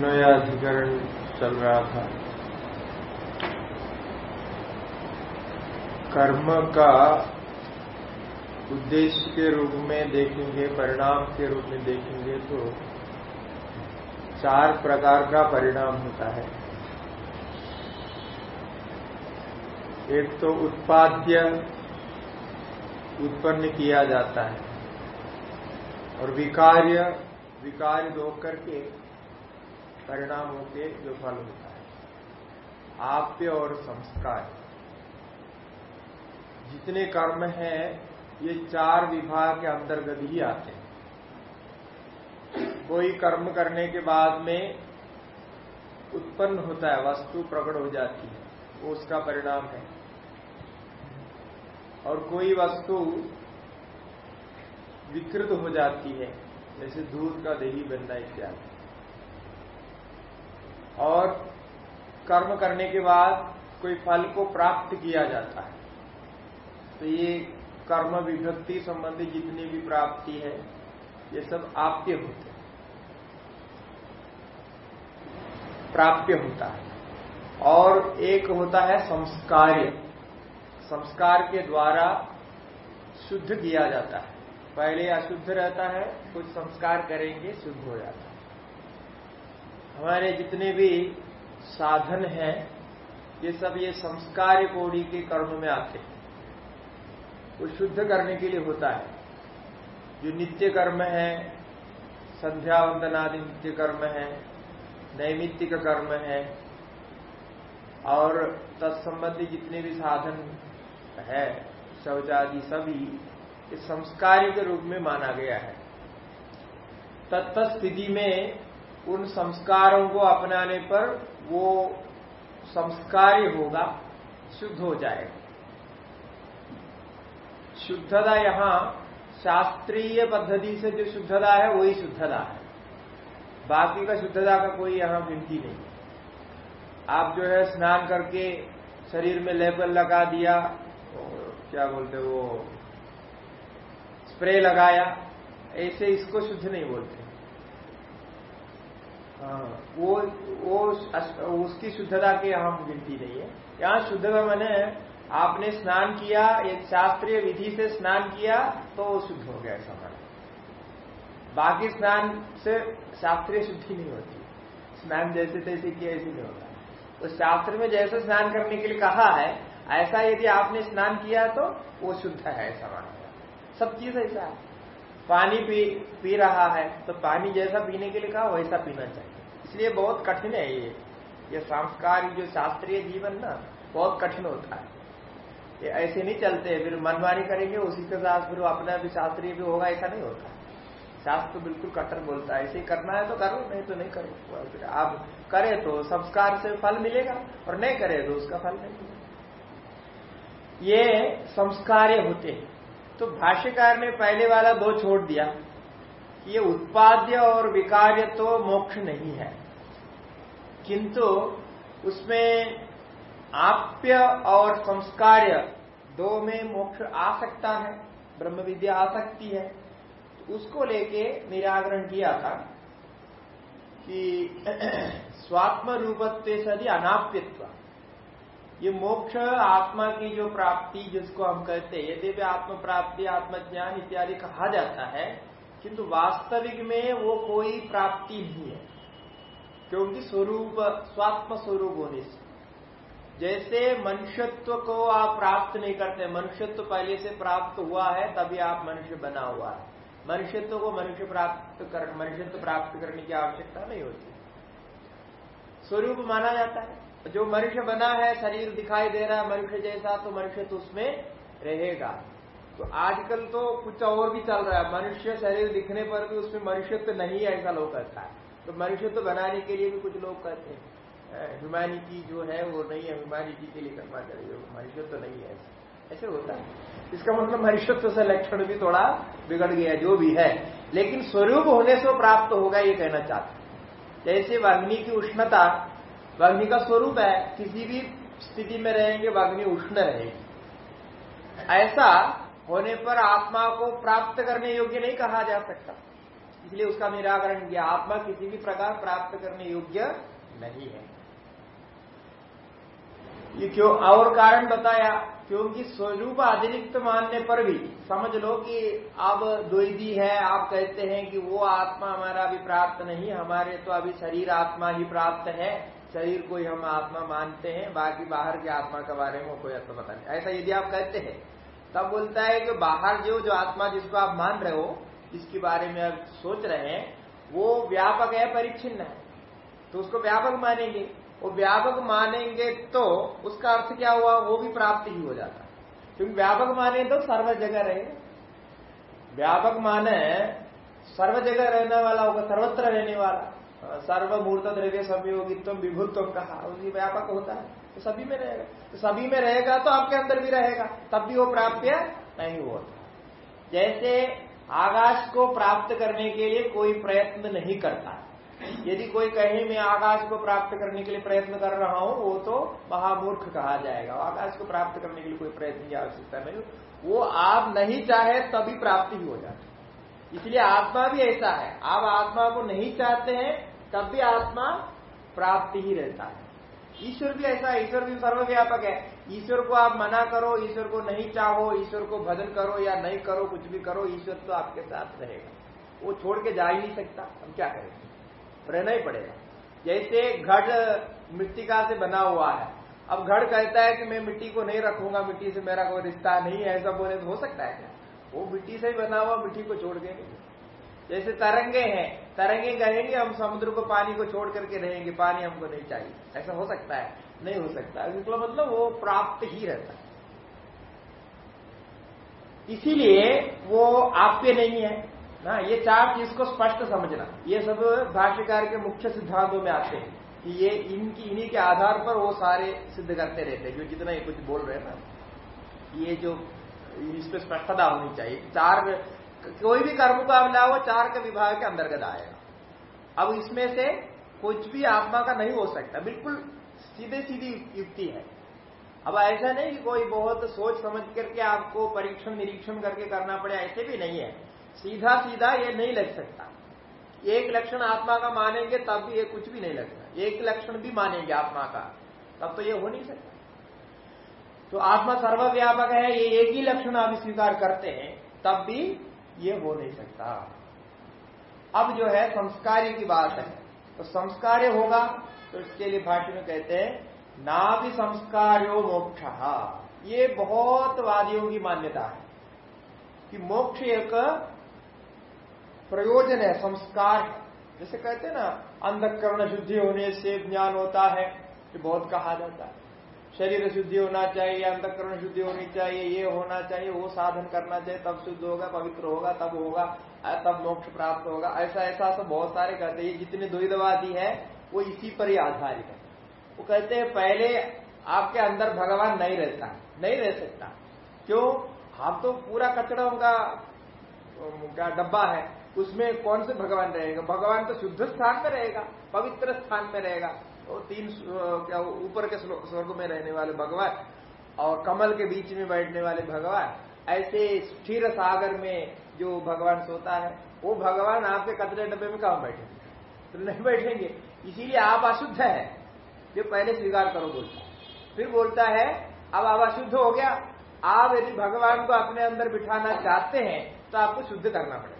समन्वयाधिकरण चल रहा था। कर्म का उद्देश्य के रूप में देखेंगे, परिणाम के रूप में देखेंगे तो चार प्रकार का परिणाम होता है। एक तो उत्पाद्य उत्पन्न किया जाता है और विकार्य विकार्य होकर के परिणाम होके जो फल होता है। आप्य और संस्कार। जितने कर्म हैं, ये चार विभाग के अंतर्गत ही आते हैं। कोई कर्म करने के बाद में उत्पन्न होता है, वस्तु प्रकट हो जाती है, वो उसका परिणाम है। और कोई वस्तु विकृत हो जाती है, जैसे दूध का दही बनना इत्यादि। और कर्म करने के बाद कोई फल को प्राप्त किया जाता है। तो ये कर्म विभक्ति संबंधी जितनी भी प्राप्ति है, ये सब आप्य होते हैं। प्राप्य होता है। और एक होता है संस्कार्य। संस्कार के द्वारा शुद्ध किया जाता है। पहले अशुद्ध रहता है, कुछ संस्कार करेंगे, शुद्ध हो जाता है। हमारे जितने भी साधन हैं, ये सब ये संस्कार कोड़ी के कर्म में आते हैं। वो शुद्ध करने के लिए होता है। जो नित्य कर्म है, संध्या वंदनादि नित्य कर्म है, नैमित्तिक कर्म है, और तत्संबंधी जितने भी साधन है शौचादि सभी इस संस्कार के रूप में माना गया है। तत्त स्थिति में उन संस्कारों को अपनाने पर वो संस्कार्य होगा, शुद्ध हो जाएगा। शुद्धता यहाँ शास्त्रीय पद्धति से जो शुद्धता है, वही शुद्धता है। बाकी का शुद्धता का कोई यहाँ गिनती नहीं। आप जो है स्नान करके शरीर में लेबल लगा दिया और क्या बोलते वो, स्प्रे लगाया, ऐसे इसको शुद्ध नहीं बोलते। वो वो उसकी शुद्धता की यहाँ गिनती नहीं है। यहाँ शुद्धता मैंने आपने स्नान किया, एक शास्त्रीय विधि से स्नान किया तो वो शुद्ध हो गया ऐसा माना। बाकी स्नान से शास्त्रीय शुद्धि नहीं होती। स्नान जैसे तैसे किया, ऐसे नहीं होता। तो शास्त्र में जैसे स्नान करने के लिए कहा है, ऐसा यदि आपने स्नान किया तो वो शुद्ध है ऐसा माना। सब चीज़ ऐसा है। पानी पी पी रहा है तो पानी जैसा पीने के लिए कहा, वैसा पीना चाहिए। इसलिए बहुत कठिन है ये। ये संस्कार जो शास्त्रीय जीवन ना, बहुत कठिन होता है। ये ऐसे नहीं चलते, फिर मनमानी करेंगे, उसी के साथ फिर अपना भी शास्त्रीय भी होगा, ऐसा नहीं होता। शास्त्र तो बिल्कुल कट्टर बोलता है, ऐसे ही करना है तो करो, नहीं तो नहीं करो। फिर आप करे तो संस्कार से फल मिलेगा, और नहीं करे तो उसका फल नहीं मिलेगा। ये संस्कार होते हैं। तो भाष्यकार ने पहले वाला बहुत छोड़ दिया कि ये उत्पाद्य और विकार्य तो मोक्ष नहीं है। किंतु उसमें आप्य और संस्कार्य दो में मोक्ष आ सकता है, ब्रह्म विद्या आ सकती है। तो उसको लेके निराकरण किया था कि स्वात्म रूपत्व सदी अनाप्यत्व। ये मोक्ष आत्मा की जो प्राप्ति जिसको हम कहते हैं यदि भी आत्म प्राप्ति आत्मज्ञान इत्यादि कहा जाता है, किंतु वास्तविक में वो कोई प्राप्ति नहीं है, क्योंकि स्वरूप, स्वात्म स्वरूप होने से। जैसे मनुष्यत्व को आप प्राप्त नहीं करते, मनुष्यत्व पहले से प्राप्त हुआ है, तभी आप मनुष्य बना हुआ है। मनुष्यत्व को मनुष्य प्राप्त कर, मनुष्यत्व प्राप्त करने की आवश्यकता नहीं होती। स्वरूप माना जाता है। जो मनुष्य बना है, शरीर दिखाई दे रहा है मनुष्य जैसा तो मनुष्य तो उसमें रहेगा। तो आजकल तो कुछ और भी चल रहा है। मनुष्य शरीर दिखने पर भी उसमें मनुष्य तो नहीं है, ऐसा लोग कहता है। तो मनुष्य तो बनाने के लिए भी कुछ लोग कहते हैं। ह्यूमैनिटी जो है, वो नहीं है। ह्यूमैनिटी के लिए करना चाहिए। मनुष्य तो नहीं है। ऐसे होता है। इसका मतलब मनुष्यत्व से लक्षण भी थोड़ा बिगड़ गया जो भी है। लेकिन स्वरूप होने से प्राप्त होगा, ये कहना चाहता जैसे अग्नि की उष्णता अग्नि का स्वरूप है, किसी भी स्थिति में रहेंगे अग्नि उष्ण रहेगी। ऐसा होने पर आत्मा को प्राप्त करने योग्य नहीं कहा जा सकता। इसलिए उसका निराकरण किया। आत्मा किसी भी प्रकार प्राप्त करने योग्य नहीं है। ये क्यों? और कारण बताया, क्योंकि स्वरूप अतिरिक्त मानने पर भी, समझ लो कि अब द्वैदी है, आप कहते हैं कि वो आत्मा हमारा अभी प्राप्त नहीं, हमारे तो अभी शरीर आत्मा ही प्राप्त है। शरीर को ही हम आत्मा मानते हैं, बाकी बाहर के आत्मा के बारे में कोई अर्थ पता नहीं। ऐसा यदि आप कहते हैं, तब बोलता है कि बाहर जो जो आत्मा जिसको आप मान रहे हो, जिसके बारे में आप सोच रहे हैं, वो व्यापक है, परिच्छिन्न है। तो उसको व्यापक मानेंगे। वो व्यापक मानेंगे तो उसका अर्थ क्या हुआ? वो भी प्राप्त ही हो जाता। क्योंकि व्यापक माने तो सर्व जगह रहे। व्यापक माने सर्व जगह रहने वाला होगा, सर्वत्र रहने वाला। सर्वमूर्त द्रव्य संयोगित्व विभुत्व कहा उसी व्यापक होता है। तो सभी में रहेगा। तो सभी में रहेगा तो आपके अंदर भी रहेगा। तब भी वो प्राप्य नहीं होता। जैसे आकाश को प्राप्त करने के लिए कोई प्रयत्न नहीं करता। यदि कोई कहे, मैं आकाश को प्राप्त करने के लिए प्रयत्न कर रहा हूँ, वो तो महामूर्ख कहा जाएगा। आकाश को प्राप्त करने के लिए कोई प्रयत्न की आवश्यकता नहीं वो आप नहीं चाहे, तभी प्राप्ति ही हो। जाती इसलिए आत्मा भी ऐसा है। आप आत्मा को नहीं चाहते हैं तब भी आत्मा प्राप्ति ही रहता है। ईश्वर भी ऐसा है, ईश्वर भी सर्वव्यापक है। ईश्वर को आप मना करो, ईश्वर को नहीं चाहो, ईश्वर को भजन करो या नहीं करो, कुछ भी करो, ईश्वर तो आपके साथ रहेगा। वो छोड़ के जा ही नहीं सकता, हम क्या करेंगे रहना ही पड़ेगा। जैसे घट मिट्टिका से बना हुआ है। अब घड़ कहता है कि मैं मिट्टी को नहीं रखूँगा, मिट्टी से मेरा कोई रिश्ता नहीं है, ऐसा बोले तो हो सकता है क्या? वो मिट्टी से ही बना हुआ, मिट्टी को छोड़ के नहीं। जैसे तरंगे हैं, तरंगे कहेंगे, हम समुद्र को पानी को छोड़ करके रहेंगे, पानी हमको नहीं चाहिए। ऐसा हो सकता है? नहीं हो सकता। इसका मतलब वो प्राप्त ही रहता है। इसीलिए वो आप्य नहीं है। ना, ये चार चीज़ को स्पष्ट समझना। ये सब भाष्यकार के मुख्य सिद्धांतों में आते हैं कि ये इनकी, इन्हीं के आधार पर वो सारे सिद्ध करते रहते हैं। जो जितना ये कुछ बोल रहे हैं ना, ये जो इस पर स्पष्टता होनी चाहिए। चार कोई भी कर्म का वो चार के विभाग के अंतर्गत आएगा अब इसमें से कुछ भी आत्मा का नहीं हो सकता। बिल्कुल सीधे सीधी युक्ति है। अब ऐसा नहीं कि कोई बहुत सोच समझ करके आपको परीक्षण निरीक्षण करके करना पड़े, ऐसे भी नहीं है। सीधा सीधा ये नहीं लग सकता। एक लक्षण आत्मा का मानेंगे, तब भी ये कुछ भी नहीं लगता एक लक्षण भी मानेंगे आत्मा का, तब तो ये हो नहीं सकता। तो आत्मा सर्वव्यापक है, ये एक ही लक्षण आप स्वीकार करते हैं, तब भी ये हो नहीं सकता। अब जो है संस्कार्य की बात है। तो संस्कार्य होगा तो इसके लिए भाष्य में कहते हैं ना भी संस्कारो मोक्ष। ये बहुत वादियों की मान्यता है कि मोक्ष एक प्रयोजन है, संस्कार जैसे कहते हैं ना, अंधकरण शुद्धि होने से ज्ञान होता है, ये बहुत कहा जाता है। शरीर शुद्धि होना चाहिए, अंतकरण शुद्धि होनी चाहिए, ये होना चाहिए, वो साधन करना चाहिए, तब शुद्ध होगा, पवित्र होगा, तब होगा तब मोक्ष प्राप्त होगा। ऐसा ऐसा सब बहुत सारे कहते हैं। जितने द्वैतवादी है, वो इसी पर ही आधारित है। वो कहते हैं, पहले आपके अंदर भगवान नहीं रहता, नहीं रह सकता। क्यों? आप तो पूरा कचरा का क्या डब्बा है। उसमें कौन से भगवान रहेगा? भगवान तो शुद्ध स्थान में रहेगा, पवित्र स्थान में रहेगा। और तीन क्या ऊपर के स्वर्ग में रहने वाले भगवान और कमल के बीच में बैठने वाले भगवान ऐसे स्थिर सागर में जो भगवान सोता है वो भगवान आपके कचरे डब्बे में कहा बैठेंगे तो नहीं बैठेंगे। इसीलिए आप अशुद्ध है। जो पहले स्वीकार करो बोलता फिर बोलता है अब आप अशुद्ध हो गया। आप यदि भगवान को अपने अंदर बिठाना चाहते हैं तो आपको शुद्ध करना पड़ेगा।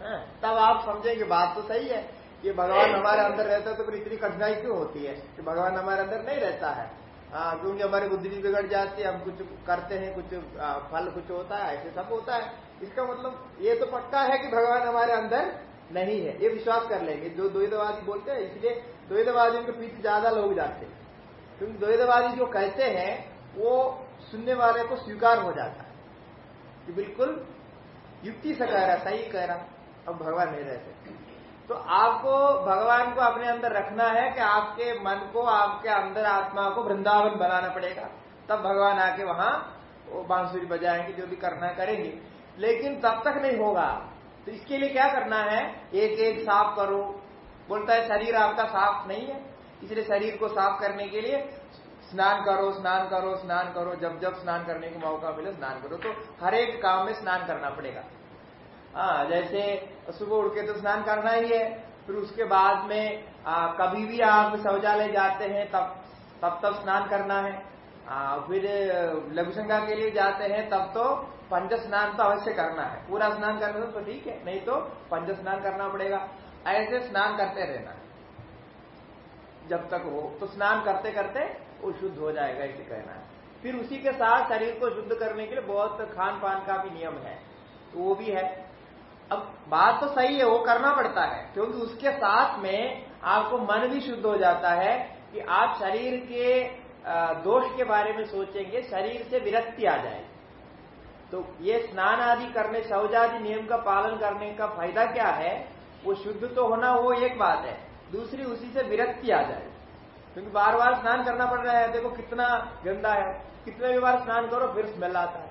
हाँ, तब आप समझेंगे बात तो सही है। ये भगवान हमारे अंदर रहता है तो फिर इतनी कठिनाई क्यों होती है कि भगवान हमारे अंदर नहीं रहता है? हाँ क्योंकि हमारी बुद्धि भी बिगड़ जाती है, हम कुछ करते हैं, कुछ फल कुछ होता है, ऐसे सब होता है। इसका मतलब ये तो पक्का है कि भगवान हमारे अंदर नहीं है। ये विश्वास कर लेंगे। जो द्वैतवादी बोलते हैं, इसलिए द्वैतवादी के पीछे ज़्यादा लोग जाते हैं। क्योंकि द्वैतवादी जो कहते हैं, वो सुनने वाले को स्वीकार हो जाता है। कि बिल्कुल युक्ति से कह रहा सही कह रहा अब भगवान नहीं रहते। तो आपको भगवान को अपने अंदर रखना है कि आपके मन को, आपके अंदर आत्मा को वृंदावन बनाना पड़ेगा। तब भगवान आके वहाँ वो बांसुरी बजाएँगे, जो भी करना करेंगे। लेकिन तब तक नहीं होगा। तो इसके लिए क्या करना है? एक एक साफ़ करो। बोलता है, शरीर आपका साफ़ नहीं है। इसलिए शरीर को साफ़ करने के लिए स्नान करो स्नान करो स्नान करो। जब जब स्नान करने का मौका मिले, स्नान करो। तो हर एक काम में स्नान करना पड़ेगा। हाँ जैसे सुबह उठ के तो स्नान करना ही है फिर उसके बाद में आ, कभी भी आप शौचालय जाते हैं तब तब तब स्नान करना है। आ, फिर लघुशंका के लिए जाते हैं तब तो पंच स्नान तो अवश्य करना है। पूरा स्नान करना तो ठीक है नहीं तो पंच स्नान करना पड़ेगा। ऐसे स्नान करते रहना जब तक हो तो स्नान करते करते वो शुद्ध हो जाएगा इसे कहना है। फिर उसी के साथ शरीर को शुद्ध करने के लिए बहुत खान पान का भी नियम है। तो वो भी है। अब बात तो सही है, वो करना पड़ता है, क्योंकि उसके साथ में आपको मन भी शुद्ध हो जाता है कि आप शरीर के दोष के बारे में सोचेंगे, शरीर से विरक्ति आ जाए तो ये स्नान आदि करने शौचादि नियम का पालन करने का फ़ायदा क्या है? वो शुद्ध तो होना वो एक बात है, दूसरी उसी से विरक्ति आ जाए। क्योंकि बार बार स्नान करना पड़ रहा है, देखो कितना गंदा है, कितने भी बार स्नान करो, फिर स्मेल आता है,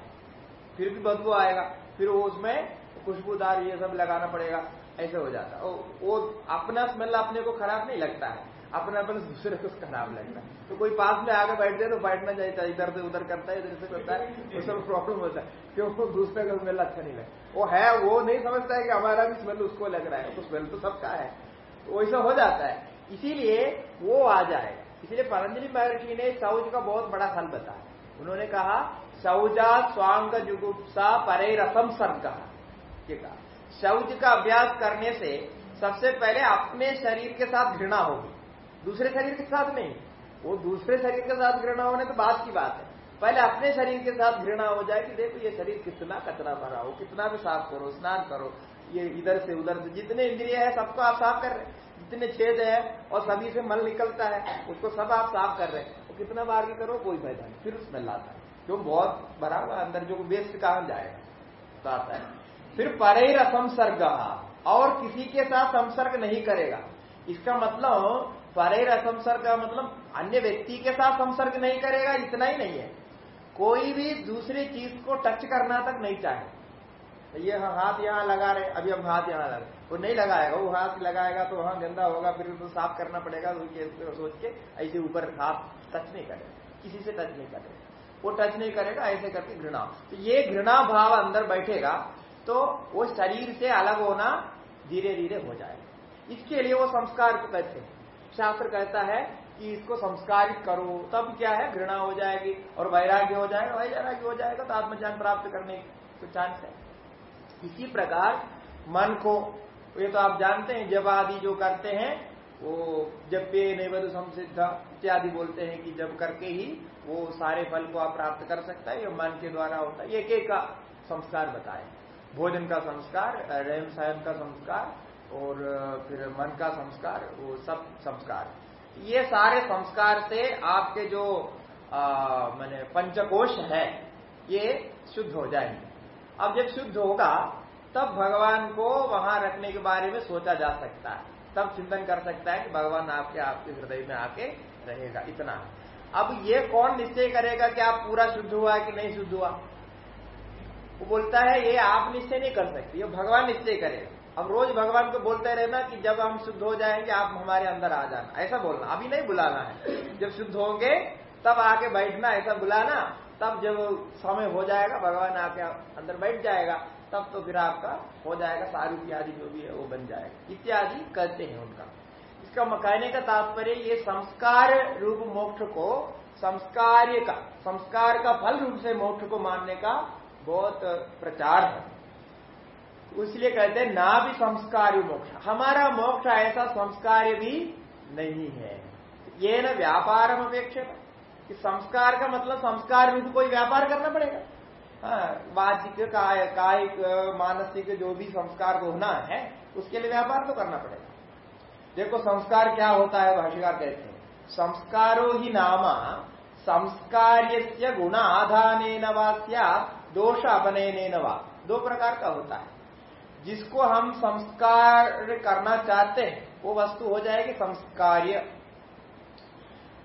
फिर भी बदबू आएगा, फिर वो उसमें खुशबूदार ये सब लगाना पड़ेगा, ऐसे हो जाता है। वो अपना स्मेल अपने को खराब नहीं लगता है। अपना अपने दूसरे को खराब लगता है। तो कोई पास में आगे बैठ जाए तो बैठना चाहिए इधर से उधर करता है, इधर से करता है सब प्रॉब्लम होता है। क्यों? दूसरे का स्मेल अच्छा नहीं लगता। वो है, वो नहीं समझता है कि हमारा भी स्मेल उसको लग रहा है। तो स्मेल तो सबका है। तो वैसा हो जाता है। इसीलिए वो आ जाए। इसलिए पतंजलि महर्षि ने शौच का बहुत बड़ा हल बताया। उन्होंने कहा, शौजा स्वांग जुगुप्सा परे रसम सर्ग। कहा शौच का अभ्यास करने से सबसे पहले अपने शरीर के साथ घृणा होगी। दूसरे शरीर के साथ नहीं। वो दूसरे शरीर के साथ घृणा होने तो बात की बात है। पहले अपने शरीर के साथ घृणा हो जाए कि देखो ये शरीर कितना कचरा भरा हो, कितना भी साफ़ करो, स्नान करो, ये इधर से उधर से, जितने इंद्रिय है सबको आप साफ़ कर रहे हैं। जितने छेद है और सभी से मल निकलता है, उसको सब आप साफ़ कर रहे हैं। तो कितना बार भी करो, कोई फ़ायदा नहीं। फिर उसमें लाता है। जो बहुत भरा हुआ अंदर जो वेस्ट कहा जाएगा तो आता है। फिर परे असंसर्ग। और किसी के साथ संसर्ग नहीं करेगा। इसका मतलब परे असंसर्ग मतलब अन्य व्यक्ति के साथ संसर्ग नहीं करेगा, इतना ही नहीं है। कोई भी दूसरी चीज़ को टच करना तक नहीं चाहे। ये हाथ यहाँ लगा रहे अभी हम हाथ यहाँ लगा रहे वो नहीं लगाएगा, वो हाथ लगाएगा तो वहाँ गंदा होगा, फिर उसको साफ़ करना पड़ेगा तो सोच के ऐसे ऊपर हाथ टच नहीं करेगा, किसी से टच नहीं करेगा। वो टच नहीं करेगा, ऐसे करके घृणा। तो ये घृणा भाव अंदर बैठेगा तो वो शरीर से अलग होना धीरे धीरे हो जाएगा इसके लिए वो संस्कार को कहते हैं। शास्त्र कहता है कि इसको संस्कारित करो, तब क्या है? घृणा हो जाएगी और वैराग्य हो जाएगा, वैराग्य हो जाएगा तो आत्मज्ञान प्राप्त करने का चांस है। इसी प्रकार मन को, ये तो आप जानते हैं, जब आदि जो करते हैं, वो जब पे नैवध संसिद्ध इत्यादि बोलते हैं कि जब करके ही वो सारे फल को आप प्राप्त कर सकता है, ये मन के द्वारा होता है। एक एक का संस्कार बताए। भोजन का संस्कार रहन सहन का संस्कार और फिर मन का संस्कार, वो सब संस्कार। ये सारे संस्कार से आपके जो मैंने पंचकोश है, ये शुद्ध हो जाएँगे। अब जब शुद्ध होगा, तब भगवान को वहाँ रखने के बारे में सोचा जा सकता है। तब चिंतन कर सकता है कि भगवान आपके आपके हृदय में आके रहेगा, इतना। अब ये कौन निश्चय करेगा कि आप पूरा शुद्ध हुआ कि नहीं शुद्ध हुआ? वो बोलता है, ये आप निश्चय नहीं कर सकते, ये भगवान निश्चय करेगा अब रोज भगवान को बोलते रहना कि जब हम शुद्ध हो जाएँगे आप हमारे अंदर आ जाना। ऐसा बोलना, अभी नहीं बुलाना है। जब शुद्ध होंगे, तब आके बैठना, ऐसा बुलाना, तब जब समय हो जाएगा, भगवान आके अंदर बैठ जाएगा, तब तो फिर आपका हो जाएगा सारूप आदि जो भी है, वो बन जाएगा। इत्यादि कहते हैं उनका। इसका कहने का तात्पर्य, ये संस्कार रूप मोक्ष को, संस्कार्य का, संस्कार का फल रूप से मोक्ष को मानने का बहुत प्रचार है। इसलिए कहते हैं ना भी संस्कार मोक्ष। हमारा मोक्ष ऐसा संस्कार भी नहीं है। ये न व्यापार अपेक्षित। कि संस्कार का मतलब संस्कार में तो कोई व्यापार करना पड़ेगा। हाँ, वाचिक काय कायिक मानसिक जो भी संस्कार को होना है उसके लिए व्यापार तो करना पड़ेगा। देखो संस्कार क्या होता है भाषिकार कहते हैं। संस्कारो ही नामा संस्कार्य गुण आधान वास्या दोष अपने वा दो प्रकार का होता है। जिसको हम संस्कार करना चाहते हैं, वो वस्तु हो जाएगी संस्कार्य।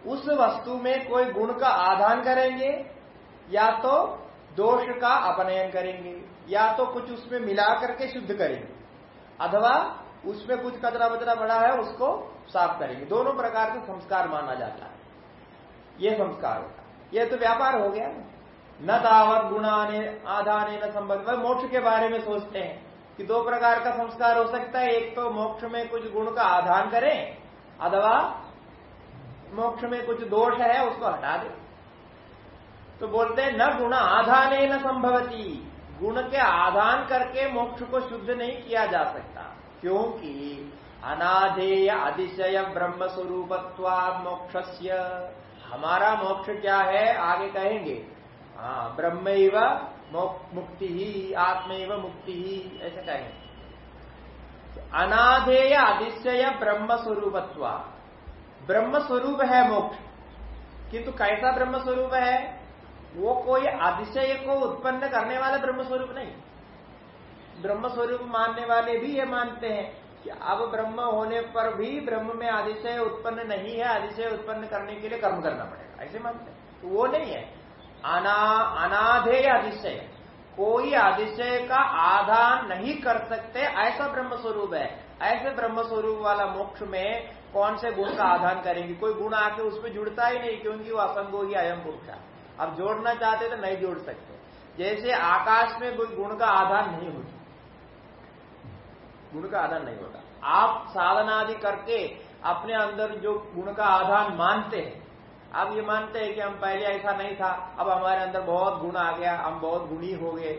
उस वस्तु में कोई गुण का आधान करेंगे, या तो दोष का अपनयन करेंगे, या तो कुछ उसमें मिला करके शुद्ध करेंगे, अथवा उसमें कुछ कचरा बचरा बड़ा है, उसको साफ़ करेंगे। दोनों प्रकार के संस्कार माना जाता है। ये संस्कार होता यह तो व्यापार हो गया न। दावत गुणाने आधाने न संबंध। वह मोक्ष के बारे में सोचते हैं कि दो प्रकार का संस्कार हो सकता है। एक तो मोक्ष में कुछ गुण का आधान करें, अथवा मोक्ष में कुछ दोष है, उसको हटा दे। तो बोलते हैं, न गुण आधान न संभवती। गुण के आधान करके मोक्ष को शुद्ध नहीं किया जा सकता। क्योंकि अनाधेय अतिशय ब्रह्म स्वरूपत्वा मोक्ष हमारा मोक्ष क्या है? आगे कहेंगे हाँ ब्रह्म मुक्ति ही आत्म मुक्ति ही ऐसा कहेंगे। अनाधेय अधिशय ब्रह्म स्वरूपत्वा ब्रह्म स्वरूप है मोक्ष। किंतु कैसा ब्रह्म स्वरूप है? वो कोई अधिशय को उत्पन्न करने वाला ब्रह्म स्वरूप नहीं। ब्रह्म स्वरूप मानने वाले भी ये मानते हैं कि अब ब्रह्म होने पर भी ब्रह्म में अधिशय उत्पन्न नहीं है, अधिशय उत्पन्न करने के लिए कर्म करना पड़ेगा। ऐसे मानते हैं। तो वो नहीं है। अना, अनाधेय अधिशय कोई अधिशय का आधान नहीं कर सकते, ऐसा ब्रह्म स्वरूप है। ऐसे ब्रह्म स्वरूप वाला मोक्ष में कौन से गुण का आधान करेंगे? कोई गुण आके उसमें जुड़ता ही नहीं, क्योंकि वो असंगो ही अयम पुरुष अब जोड़ना चाहते तो नहीं जोड़ सकते। जैसे आकाश में कोई गुण का आधार नहीं होता। गुण का आधार नहीं होता। आप साधना आदि करके अपने अंदर जो गुण का आधार मानते हैं आप ये मानते हैं कि हम पहले ऐसा नहीं था, अब हमारे अंदर बहुत गुण आ गया, हम बहुत गुणी हो गए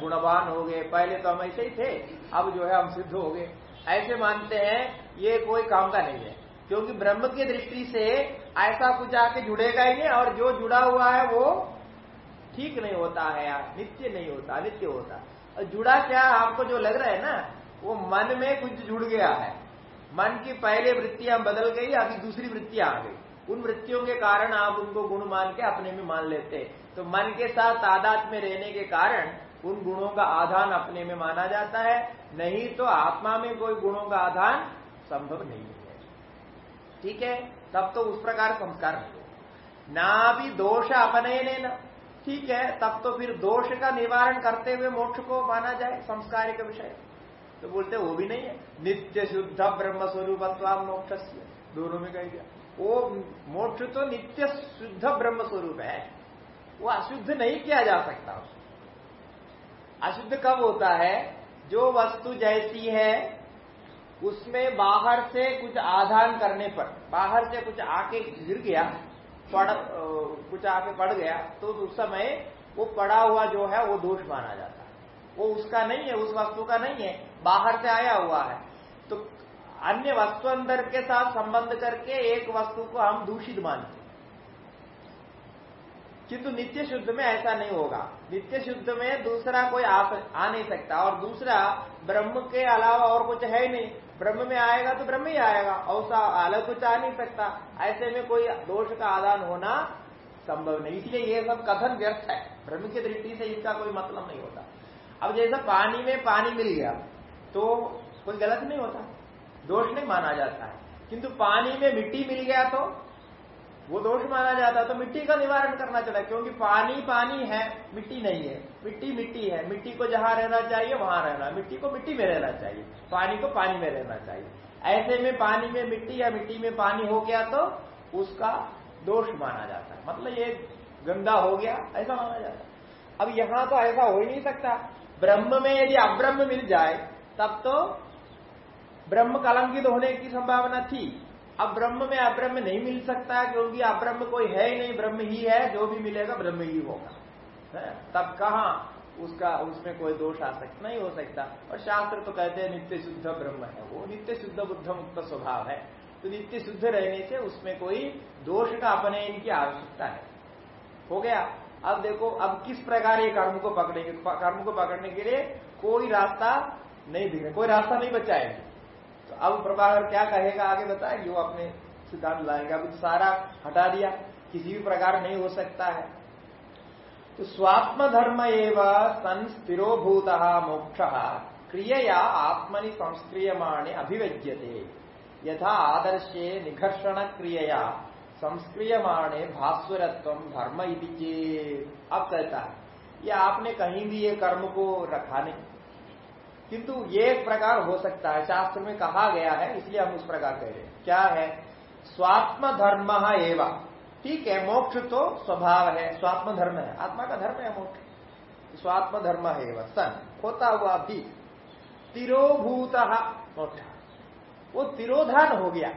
गुणवान हो गए, पहले तो हम ऐसे ही थे, अब जो है हम सिद्ध हो गए। ऐसे मानते हैं, ये कोई काम का नहीं है, क्योंकि ब्रह्म की दृष्टि से ऐसा कुछ आके जुड़ेगा ही नहीं, और जो जुड़ा हुआ है वो ठीक नहीं होता है यार नित्य नहीं होता नित्य होता। और जुड़ा क्या आपको जो लग रहा है ना, वो मन में कुछ जुड़ गया है। मन की पहले वृत्तियाँ बदल गई, अभी दूसरी वृत्तियाँ आ गई। उन वृत्तियों के कारण आप उनको गुण मान के अपने में मान लेते तो मन के साथ तादाद में रहने के कारण उन गुणों का आधान अपने में माना जाता है। नहीं तो आत्मा में कोई गुणों का आधान संभव नहीं है। ठीक है? तब तो उस प्रकार संस्कार नहीं ना भी दोष अपने न ठीक है? तब तो फिर दोष का निवारण करते हुए मोक्ष को माना जाए संस्कार का विषय। तो बोलते वो भी नहीं है। नित्य शुद्ध ब्रह्म स्वरूप मोक्ष दोनों में कह दिया। वो मोक्ष तो नित्य शुद्ध ब्रह्म स्वरूप है। वो अशुद्ध नहीं किया जा सकता उसको। अशुद्ध कब होता है? जो वस्तु जैसी है, उसमें बाहर से कुछ आधान करने पर, बाहर से कुछ आके गिर गया, पड़ कुछ आके पड़ गया तो उस समय वो पड़ा हुआ जो है, वो दोष माना जाता है। वो उसका नहीं है, उस वस्तु का नहीं है, बाहर से आया हुआ है। अन्य वस्तु अंदर के साथ संबंध करके एक वस्तु को हम दूषित मानते किंतु नित्य शुद्ध में ऐसा नहीं होगा। नित्य शुद्ध में दूसरा कोई आ, आ नहीं सकता और दूसरा ब्रह्म के अलावा और कुछ है ही नहीं। ब्रह्म में आएगा तो ब्रह्म ही आएगा। और अलग कुछ आ नहीं सकता। ऐसे में कोई दोष का आदान होना संभव नहीं। इसलिए ये सब कथन व्यर्थ है। ब्रह्म की दृष्टि से इसका कोई मतलब नहीं होता। अब जैसा पानी में पानी मिल गया तो कोई गलत नहीं होता। दोष नहीं माना जाता है। किंतु पानी में मिट्टी मिल गया तो वो दोष माना जाता है तो मिट्टी का निवारण करना चाहिए, क्योंकि पानी पानी है, मिट्टी नहीं है। मिट्टी मिट्टी है, मिट्टी को जहाँ रहना चाहिए, वहाँ रहना। मिट्टी को मिट्टी में रहना चाहिए, पानी को पानी में रहना चाहिए। ऐसे में पानी में मिट्टी या मिट्टी में पानी हो गया तो उसका दोष माना जाता है। मतलब ये गंदा हो गया, ऐसा माना जाता है। अब यहाँ तो ऐसा हो ही नहीं सकता। ब्रह्म में यदि अब्रह्म मिल जाए, तब तो ब्रह्म कलंकित होने की संभावना थी। अब ब्रह्म में अब्रह्म नहीं मिल सकता क्योंकि अब्रह्म कोई है ही नहीं, ब्रह्म ही है, जो भी मिलेगा ब्रह्म ही होगा। तब कहा उसका, उसमें कोई दोष आ सकता नहीं हो सकता। और शास्त्र तो कहते हैं, नित्य शुद्ध ब्रह्म है। वो नित्य शुद्ध बुद्ध मुक्त स्वभाव है। तो नित्य शुद्ध रहने से उसमें कोई दोष का अपने की आवश्यकता है। हो गया? अब देखो, अब किस प्रकार ये कर्म को पकड़ेंगे? कर्म को पकड़ने के लिए कोई रास्ता नहीं दिखे कोई रास्ता नहीं बचाएँगे। अब प्रभाकर क्या कहेगा, आगे बताएँगे वो अपने सिद्धांत लाएँगे। अब सारा हटा दिया, किसी भी प्रकार नहीं हो सकता है। तो स्वात्म धर्म एवं सन स्थिरोभूत मोक्ष क्रियया आत्मनि संस्क्रियमाणे अभिव्यज्यते। यथा आदर्शे निघर्षण क्रियया, संस्क्रियमाणे भास्वरत्व धर्म इति अब कहता है, ये आपने कहीं भी ये कर्म को रखा नहीं। किंतु ये एक प्रकार हो सकता है, शास्त्र में कहा गया है, इसलिए हम उस प्रकार कह रहे हैं। क्या है? स्वात्म धर्म एवं। ठीक है, मोक्ष तो स्वभाव है स्वात्म धर्म है। आत्मा का धर्म है मोक्ष। स्वात्म धर्म है वह सन। होता हुआ भी तिरोभूत मोक्ष। वो तिरोधान हो गया।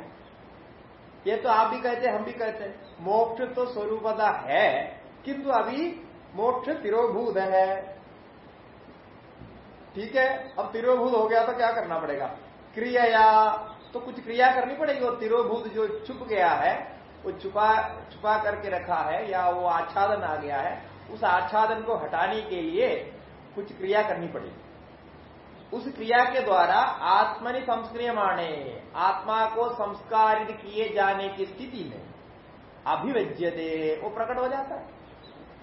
ये तो आप भी कहते हम भी कहते हैं। मोक्ष तो स्वरूपता है, किंतु अभी मोक्ष तिरोभूत है। ठीक है, अब तिरोभूत हो गया तो क्या करना पड़ेगा? क्रिया तो कुछ क्रिया करनी पड़ेगी, वो तिरोभूत जो छुप गया है, वो छुपा छुपा करके रखा है, या वो आच्छादन आ गया है, उस आच्छादन को हटाने के लिए कुछ क्रिया करनी पड़ेगी। उस क्रिया के द्वारा आत्मनि संस्क्रिय माने आत्मा को संस्कारित किए जाने की स्थिति में अभिव्यज्य वो प्रकट हो जाता है।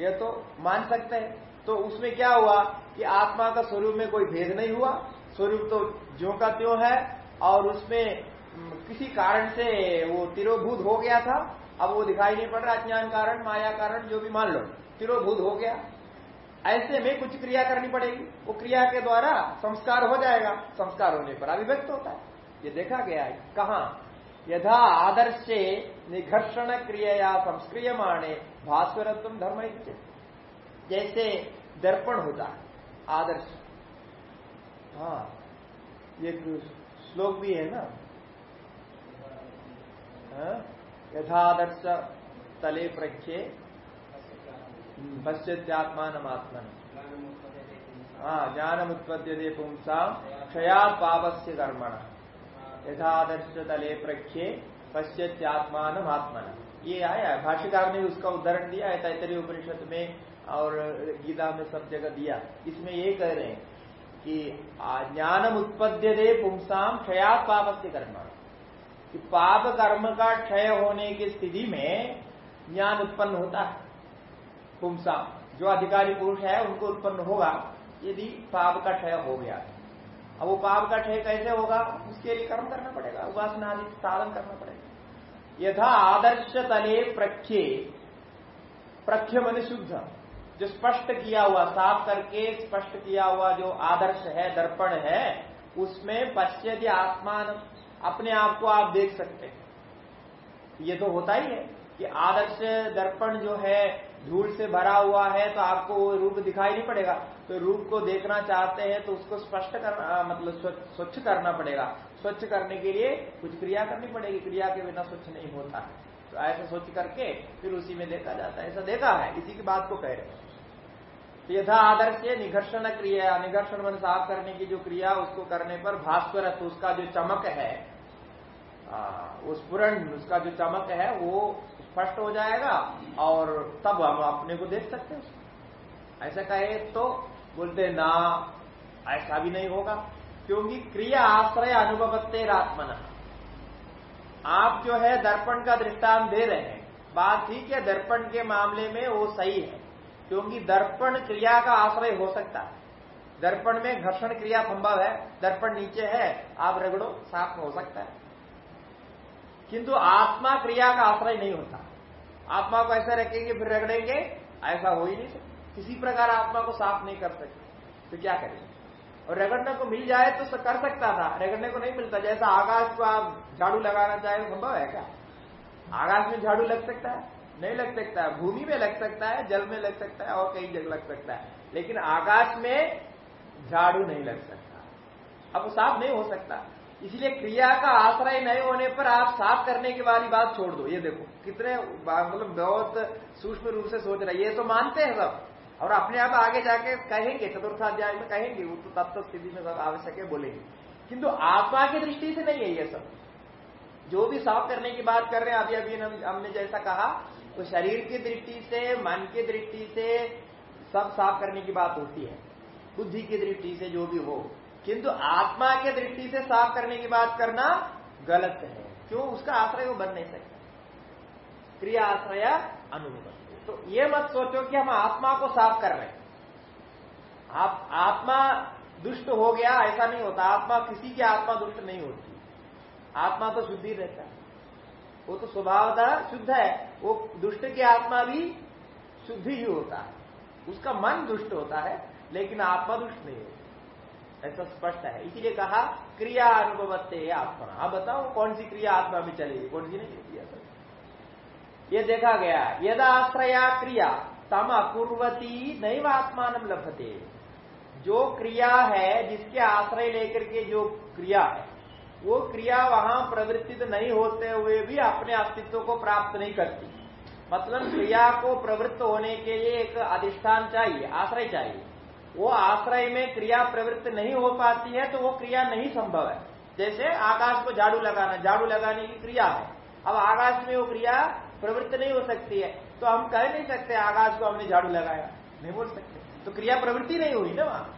यह तो मान सकते हैं। तो उसमें क्या हुआ कि आत्मा का स्वरूप में कोई भेद नहीं हुआ। स्वरूप तो जो का त्यों है, और उसमें किसी कारण से वो तिरोभूत हो गया था। अब वो दिखाई नहीं पड़ रहा, अज्ञान कारण, माया कारण, जो भी मान लो, तिरोभूत हो गया। ऐसे में कुछ क्रिया करनी पड़ेगी। वो क्रिया के द्वारा संस्कार हो जाएगा। संस्कार होने पर अभिव्यक्त होता है। ये देखा गया है। कहा? यथा आदर्श निघर्षण क्रिया संस्क्रिय माने भास्वरत्व धर्म जैसे दर्पण होता है, आदर्श। हाँ एक श्लोक भी है ना। हाँ? यथादर्श तले प्रख्ये पश्चात्मान आत्मन हाँ ज्ञान उत्पद्य पुंसा, क्षया पाप से कर्मण। यथादर्श तले प्रख्ये पश्चात्मान आत्मन ये आया, भाष्यकार ने उसका उदाहरण दिया है तैतरी उपनिषद में और गीता में सब जगह दिया। इसमें ये कह रहे हैं कि ज्ञानम उत्पद्य दे पुंसाम क्षयात पाप से कर्म कि पाप कर्म का क्षय होने की स्थिति में ज्ञान उत्पन्न होता है। पुंसा, जो अधिकारी पुरुष है, उनको उत्पन्न होगा, यदि पाप का क्षय हो गया। अब वो पाप का क्षय कैसे होगा? उसके लिए कर्म करना पड़ेगा, उपासना आदि साधन करना पड़ेगा। यथा आदर्श तले प्रख्ये, प्रख्य मन शुद्ध। जो स्पष्ट किया हुआ, साफ़ करके स्पष्ट किया हुआ जो आदर्श है, दर्पण है, उसमें पश्चिद आत्मान अपने आप को आप देख सकते हैं। ये तो होता ही है कि आदर्श दर्पण जो है, धूल से भरा हुआ है तो आपको वो रूप दिखाई नहीं पड़ेगा। तो रूप को देखना चाहते हैं तो उसको स्पष्ट करना मतलब स्वच्छ करना पड़ेगा। स्वच्छ करने के लिए कुछ क्रिया करनी पड़ेगी। क्रिया के बिना स्वच्छ नहीं होता। है तो ऐसा सोच करके फिर उसी में देखा जाता है। ऐसा देखा है, इसी की बात को कह रहे हैं। तो यथा आदर्श निघर्षण क्रिया, निघर्षण मन साफ़ करने की जो क्रिया, उसको करने पर भास्वर उसका जो चमक है उस पुरण, उसका जो चमक है, वो स्पष्ट हो जाएगा और तब हम अपने को देख सकते हैं ऐसा कहे तो बोलते ना, ऐसा भी नहीं होगा, क्योंकि क्रिया आश्रय अनुभवते आत्मन आप जो है दर्पण का दृष्टांत दे रहे हैं। बात ठीक है, दर्पण के मामले में वो सही है। क्योंकि दर्पण क्रिया का आश्रय हो सकता है। दर्पण में घर्षण क्रिया संभव है। दर्पण नीचे है, आप रगड़ो, साफ़ हो सकता है। किंतु आत्मा क्रिया का आश्रय नहीं होता। आत्मा को ऐसा रखेंगे, फिर रगड़ेंगे, ऐसा हो ही नहीं सकता। किसी प्रकार आत्मा को साफ़ नहीं कर सकते। तो क्या करेंगे और रगड़ने को मिल जाए तो कर सकता था। रगड़ने को नहीं मिलता। जैसा आकाश को आप झाड़ू लगाना चाहे तो संभव है क्या? आकाश में झाड़ू लग सकता है। नहीं लग सकता। भूमि में लग सकता है, जल में लग सकता है और कई जगह लग सकता है। लेकिन आकाश में झाड़ू नहीं लग सकता। अब साफ़ नहीं हो सकता। इसलिए क्रिया का आश्रय नहीं होने पर आप साफ़ करने की वाली बात छोड़ दो। ये देखो, कितने मतलब बहुत सूक्ष्म रूप से सोच रहे ये तो मानते हैं सब। और अपने आप आगे जाके कहेंगे, चतुर्थाध्याय में कहेंगे, वो तो तत्व स्थिति में सब आवश्यक है बोलेंगे। किंतु आत्मा की दृष्टि से नहीं है ये सब। जो भी साफ़ करने की बात कर रहे हैं अभी अभी हमने जैसा कहा तो शरीर की दृष्टि से, मन की दृष्टि से सब साफ़ करने की बात होती है। बुद्धि की दृष्टि से जो भी हो। किंतु आत्मा के दृष्टि से साफ़ करने की बात करना गलत है। क्यों? उसका आश्रय वो बन नहीं सकता। क्रिया आश्रय अनुभव तो ये मत सोचो कि हम आत्मा को साफ़ कर रहे हैं। आप, आत्मा दुष्ट हो गया, ऐसा नहीं होता। आत्मा किसी की आत्मा दुष्ट नहीं होती। आत्मा तो शुद्धि रहता है। वो तो स्वभावतः शुद्ध है। वो दुष्ट की आत्मा भी शुद्ध ही होता है। उसका मन दुष्ट होता है, लेकिन आत्मा दुष्ट नहीं होती। ऐसा स्पष्ट है। इसीलिए कहा, क्रिया अनुभवते आत्मा। आप बताओ, कौन सी क्रिया आत्मा में चलेगी कौन सी नहीं क्रिया ये देखा गया, यदा आश्रया क्रिया, तम अपूर्वती नैव आत्मान लभते। जो क्रिया है, जिसके आश्रय लेकर के जो क्रिया है वो क्रिया वहाँ प्रवृत्तित नहीं होते हुए भी अपने अस्तित्व को प्राप्त नहीं करती। मतलब क्रिया को प्रवृत्त होने के लिए एक अधिष्ठान चाहिए, आश्रय चाहिए। वो आश्रय में क्रिया प्रवृत्त नहीं हो पाती है तो वो क्रिया नहीं संभव है। जैसे आकाश को झाड़ू लगाना, झाड़ू लगाने की क्रिया है। अब आकाश में वो क्रिया प्रवृत्त नहीं हो सकती है तो हम कह नहीं सकते आकाश को हमने झाड़ू लगाया। नहीं बोल सकते। तो क्रिया प्रवृत्ति नहीं हुई ना वहाँ।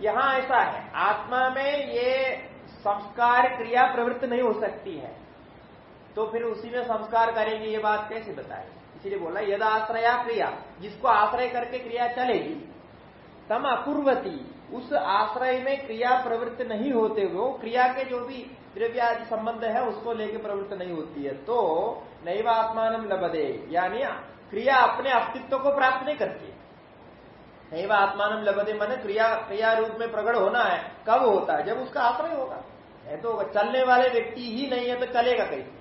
यहाँ ऐसा है, आत्मा में ये संस्कार क्रिया प्रवृत्त नहीं हो सकती है। तो फिर उसी में संस्कार करेंगे, ये बात कैसे बताए? इसीलिए बोला, यद आश्रया क्रिया, जिसको आश्रय करके क्रिया चलेगी, तम अपूर्वती उस आश्रय में क्रिया प्रवृत्त नहीं होते हुए वो क्रिया के जो भी द्रव्य आदि संबंध है, उसको लेके प्रवृत्त नहीं होती है। तो नैव आत्मान लबदे यानी क्रिया अपने अस्तित्व को प्राप्त नहीं करती। नैव आत्मान लबदे मन क्रिया क्रिया रूप में प्रकट होना है, कब होता है? जब उसका आश्रय होगा। है तो चलने वाले व्यक्ति ही नहीं है तो चलेगा कैसे?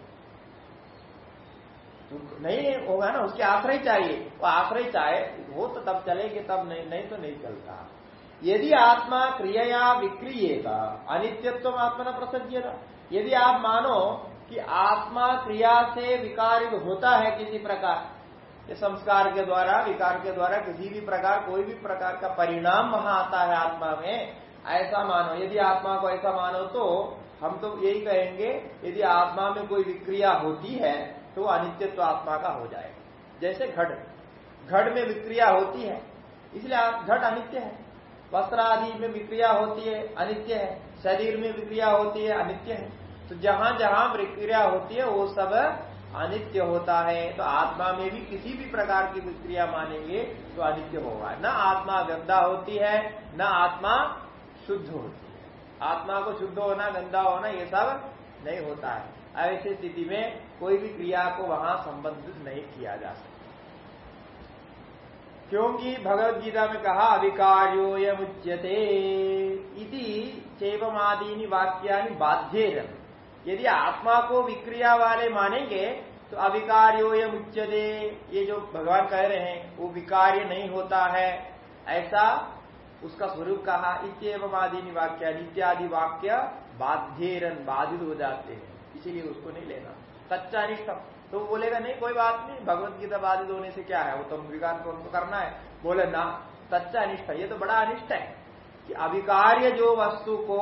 तो नहीं होगा ना, उसके आश्रय चाहिए। वो आश्रय चाहे, वो तो तब चलेगी, तब नहीं नहीं तो नहीं चलता। यदि आत्मा क्रिया विक्रियेगा अनित्यत्व आत्मा न प्रसज्यता। यदि आप मानो कि आत्मा क्रिया से विकारित होता है किसी प्रकार संस्कार के द्वारा, विकार के द्वारा किसी भी प्रकार, कोई भी प्रकार का परिणाम वहाँ आता है आत्मा में ऐसा मानो, यदि आत्मा को ऐसा मानो तो हम तो यही कहेंगे, यदि आत्मा में कोई विक्रिया होती है तो अनित्यत्व आत्मा का हो जाएगा। जैसे घट घट में विक्रिया होती है, इसलिए आप घट अनित्य है। वस्त्र आदि में विक्रिया होती है, अनित्य है। शरीर में विक्रिया होती है, अनित्य है। तो जहाँ जहाँ विक्रिया होती है, वो सब अनित्य होता है। तो आत्मा में भी किसी भी प्रकार की विक्रिया मानेंगे तो अनित्य होगा। न आत्मा गंदा होती है, न आत्मा शुद्ध होती है। आत्मा को शुद्ध होना, गंदा होना, ये सब नहीं होता है। ऐसी स्थिति में कोई भी क्रिया को वहाँ संबंधित नहीं किया जा सकता। क्योंकि भगवत गीता में कहा, अविकार्यो यमुच्यते। इति चैवमादीनी वाक्यानि बाध्य यदि आत्मा को विक्रिया वाले मानेंगे तो अविकार्यो यमुच्यते। ये जो भगवान कह रहे हैं, वो विकार्य नहीं होता है। ऐसा उसका स्वरूप कहा आदि वाक्य इत्यादि वाक्य बाध्यरन, बाधित हो जाते हैं। इसीलिए उसको नहीं लेना। सच्चा अनिष्टम तो बोलेगा, नहीं, कोई बात नहीं भगवत गीता बाधित होने से क्या है? वो तो विकार को उनको करना है। बोले, ना सच्चा अनिष्ट ये तो बड़ा अनिष्ट है कि अविकार्य जो वस्तु को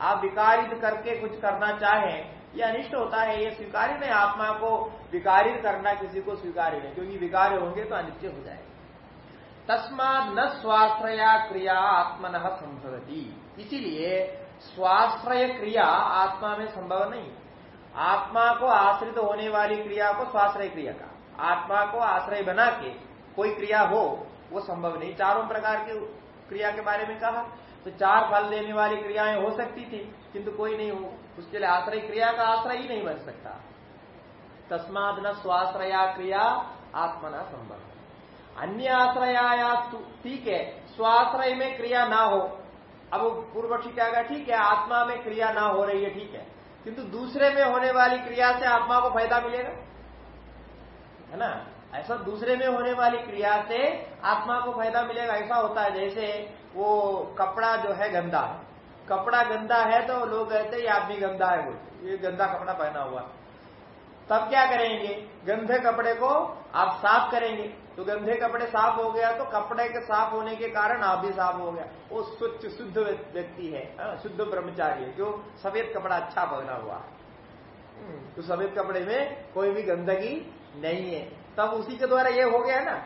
आप विकारित करके कुछ करना चाहें, ये अनिष्ट होता है, ये स्वीकार्य नहीं। आत्मा को विकारित करना किसी को स्वीकार्य नहीं। क्योंकि विकार्य होंगे तो अनित्य हो जाएगा। तस्मा न स्वाश्रया क्रिया आत्मन संभवती। इसीलिए स्वाश्रय क्रिया आत्मा में संभव नहीं। आत्मा को आश्रित होने वाली क्रिया को स्वाश्रय क्रिया का आत्मा को आश्रय बना के कोई क्रिया हो, वो संभव नहीं। चारों प्रकार की क्रिया के बारे में कहा। तो चार फल देने वाली क्रियाएँ हो सकती थी, किंतु कोई नहीं हो। उसके लिए आश्रय क्रिया का आश्रय ही नहीं बन सकता। तस्माद न स्वाश्रया क्रिया आत्मना संभव। अन्य आश्रया ठीक है, स्वाश्रय में क्रिया ना हो। अब पूर्व पक्षी क्या कहा ठीक है, आत्मा में क्रिया ना हो रही है, ठीक है। किंतु दूसरे में होने वाली क्रिया से आत्मा को फ़ायदा मिलेगा? है ना? ऐसा दूसरे में होने वाली क्रिया से आत्मा को फ़ायदा मिलेगा। ऐसा होता है, जैसे वो कपड़ा जो है गंदा है। कपड़ा गंदा है तो लोग कहते हैं, ये आदमी गंदा है, बोलते ये गंदा कपड़ा पहना हुआ तब क्या करेंगे? गंदे कपड़े को आप साफ़ करेंगे। तो गंदे कपड़े साफ़ हो गया तो कपड़े के साफ़ होने के कारण आप भी साफ़ हो गया। वो स्वच्छ शुद्ध व्यक्ति है शुद्ध ब्रह्मचारी है। क्यों? सफ़ेद कपड़ा अच्छा पहना हुआ है। हम्म, तो सफ़ेद कपड़े में कोई भी गंदगी नहीं है। तब उसी के द्वारा ये हो गया ना।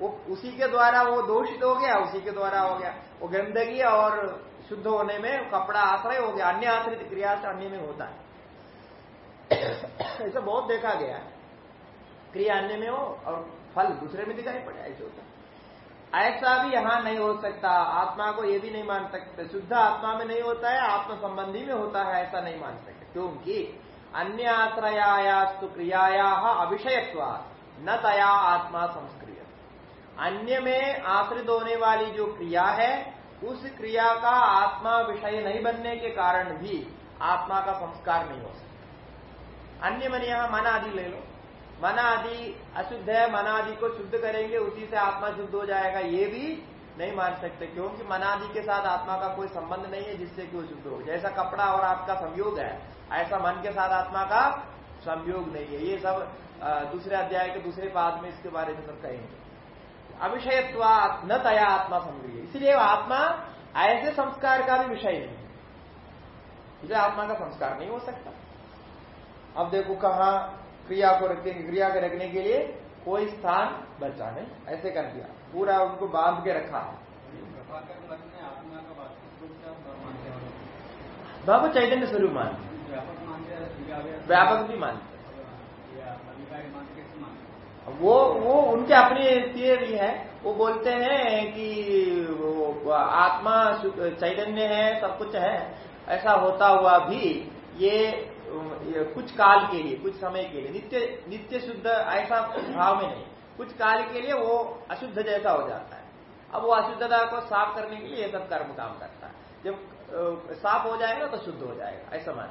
वो उसी के द्वारा वो दोषित हो गया उसी के द्वारा हो गया। वो गंदगी और शुद्ध होने में कपड़ा आश्रय हो गया। अन्य आश्रित क्रिया से अन्य में होता है। ऐसा बहुत देखा गया है। क्रिया अन्य में हो और फल दूसरे में दिखाई पड़े, ऐसे होता ऐसा भी यहाँ नहीं हो सकता। आत्मा को ये भी नहीं मान सकते। शुद्ध आत्मा में नहीं होता है आत्म संबंधी में होता है, ऐसा नहीं मान सकते। क्योंकि अन्य आश्रयायास्तु क्रियाया अभिषयत्व न तया आत्मा संस्क्रिय अन्य में आश्रित होने वाली जो क्रिया है, उस क्रिया का आत्मा विषय नहीं बनने के कारण भी आत्मा का संस्कार नहीं हो सकता। अन्य मन यहाँ मन आदि ले लो। मन आदि अशुद्ध है मन आदि को शुद्ध करेंगे, उसी से आत्मा शुद्ध हो जाएगा। ये भी नहीं मान सकते, क्योंकि मन आदि के साथ आत्मा का कोई संबंध नहीं है, जिससे कि वो शुद्ध हो। जैसा कपड़ा और आपका संयोग है, ऐसा मन के साथ आत्मा का संयोग नहीं है। ये सब दूसरे अध्याय के दूसरे पाद में इसके बारे में सब कहेंगे। अविषयत्व न तया आत्मा संग्रह इसलिए आत्मा ऐसे संस्कार का भी विषय नहीं है। इसलिए आत्मा का संस्कार नहीं हो सकता। अब देखो कहा क्रिया को रखने क्रिया के रखने के लिए कोई स्थान बचा नहीं। ऐसे कर दिया। पूरा उनको बाँध के रखा। बाबू चैतन्य स्वरूप मान। व्यापक भी मानते वो वो उनके अपनी थियरी है। वो बोलते हैं कि आत्मा चैतन्य है, सब कुछ है। ऐसा होता हुआ भी ये कुछ काल के लिए कुछ समय के लिए नित्य नित्य शुद्ध ऐसा भाव में नहीं। कुछ काल के लिए वो अशुद्ध जैसा हो जाता है। अब वो अशुद्धता को साफ़ करने के लिए ये सब कर्म काम करता है। जब साफ़ हो जाएगा तो शुद्ध हो जाएगा ऐसा मान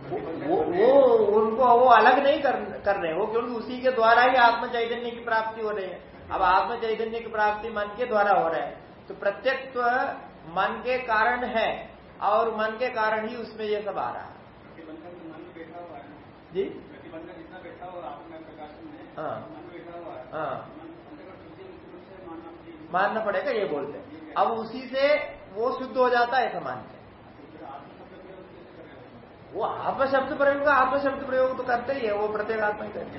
वो, वो उनको वो अलग नहीं कर, कर रहे वो क्योंकि उसी के द्वारा ही आत्म चैतन्य की प्राप्ति हो रही है। अब आत्म चैतन्य की प्राप्ति मन के द्वारा हो रहा है। तो प्रत्यक्ष मन के कारण है। और मन के कारण ही उसमें ये सब आ रहा है। जी? हाँ हाँ। मानना पड़ेगा ये बोलते अब उसी से वो शुद्ध हो जाता है समान से वो आत्म शब्द प्रयोग का आत्म शब्द प्रयोग तो करते ही है वो प्रत्येक आत्मा ही। करते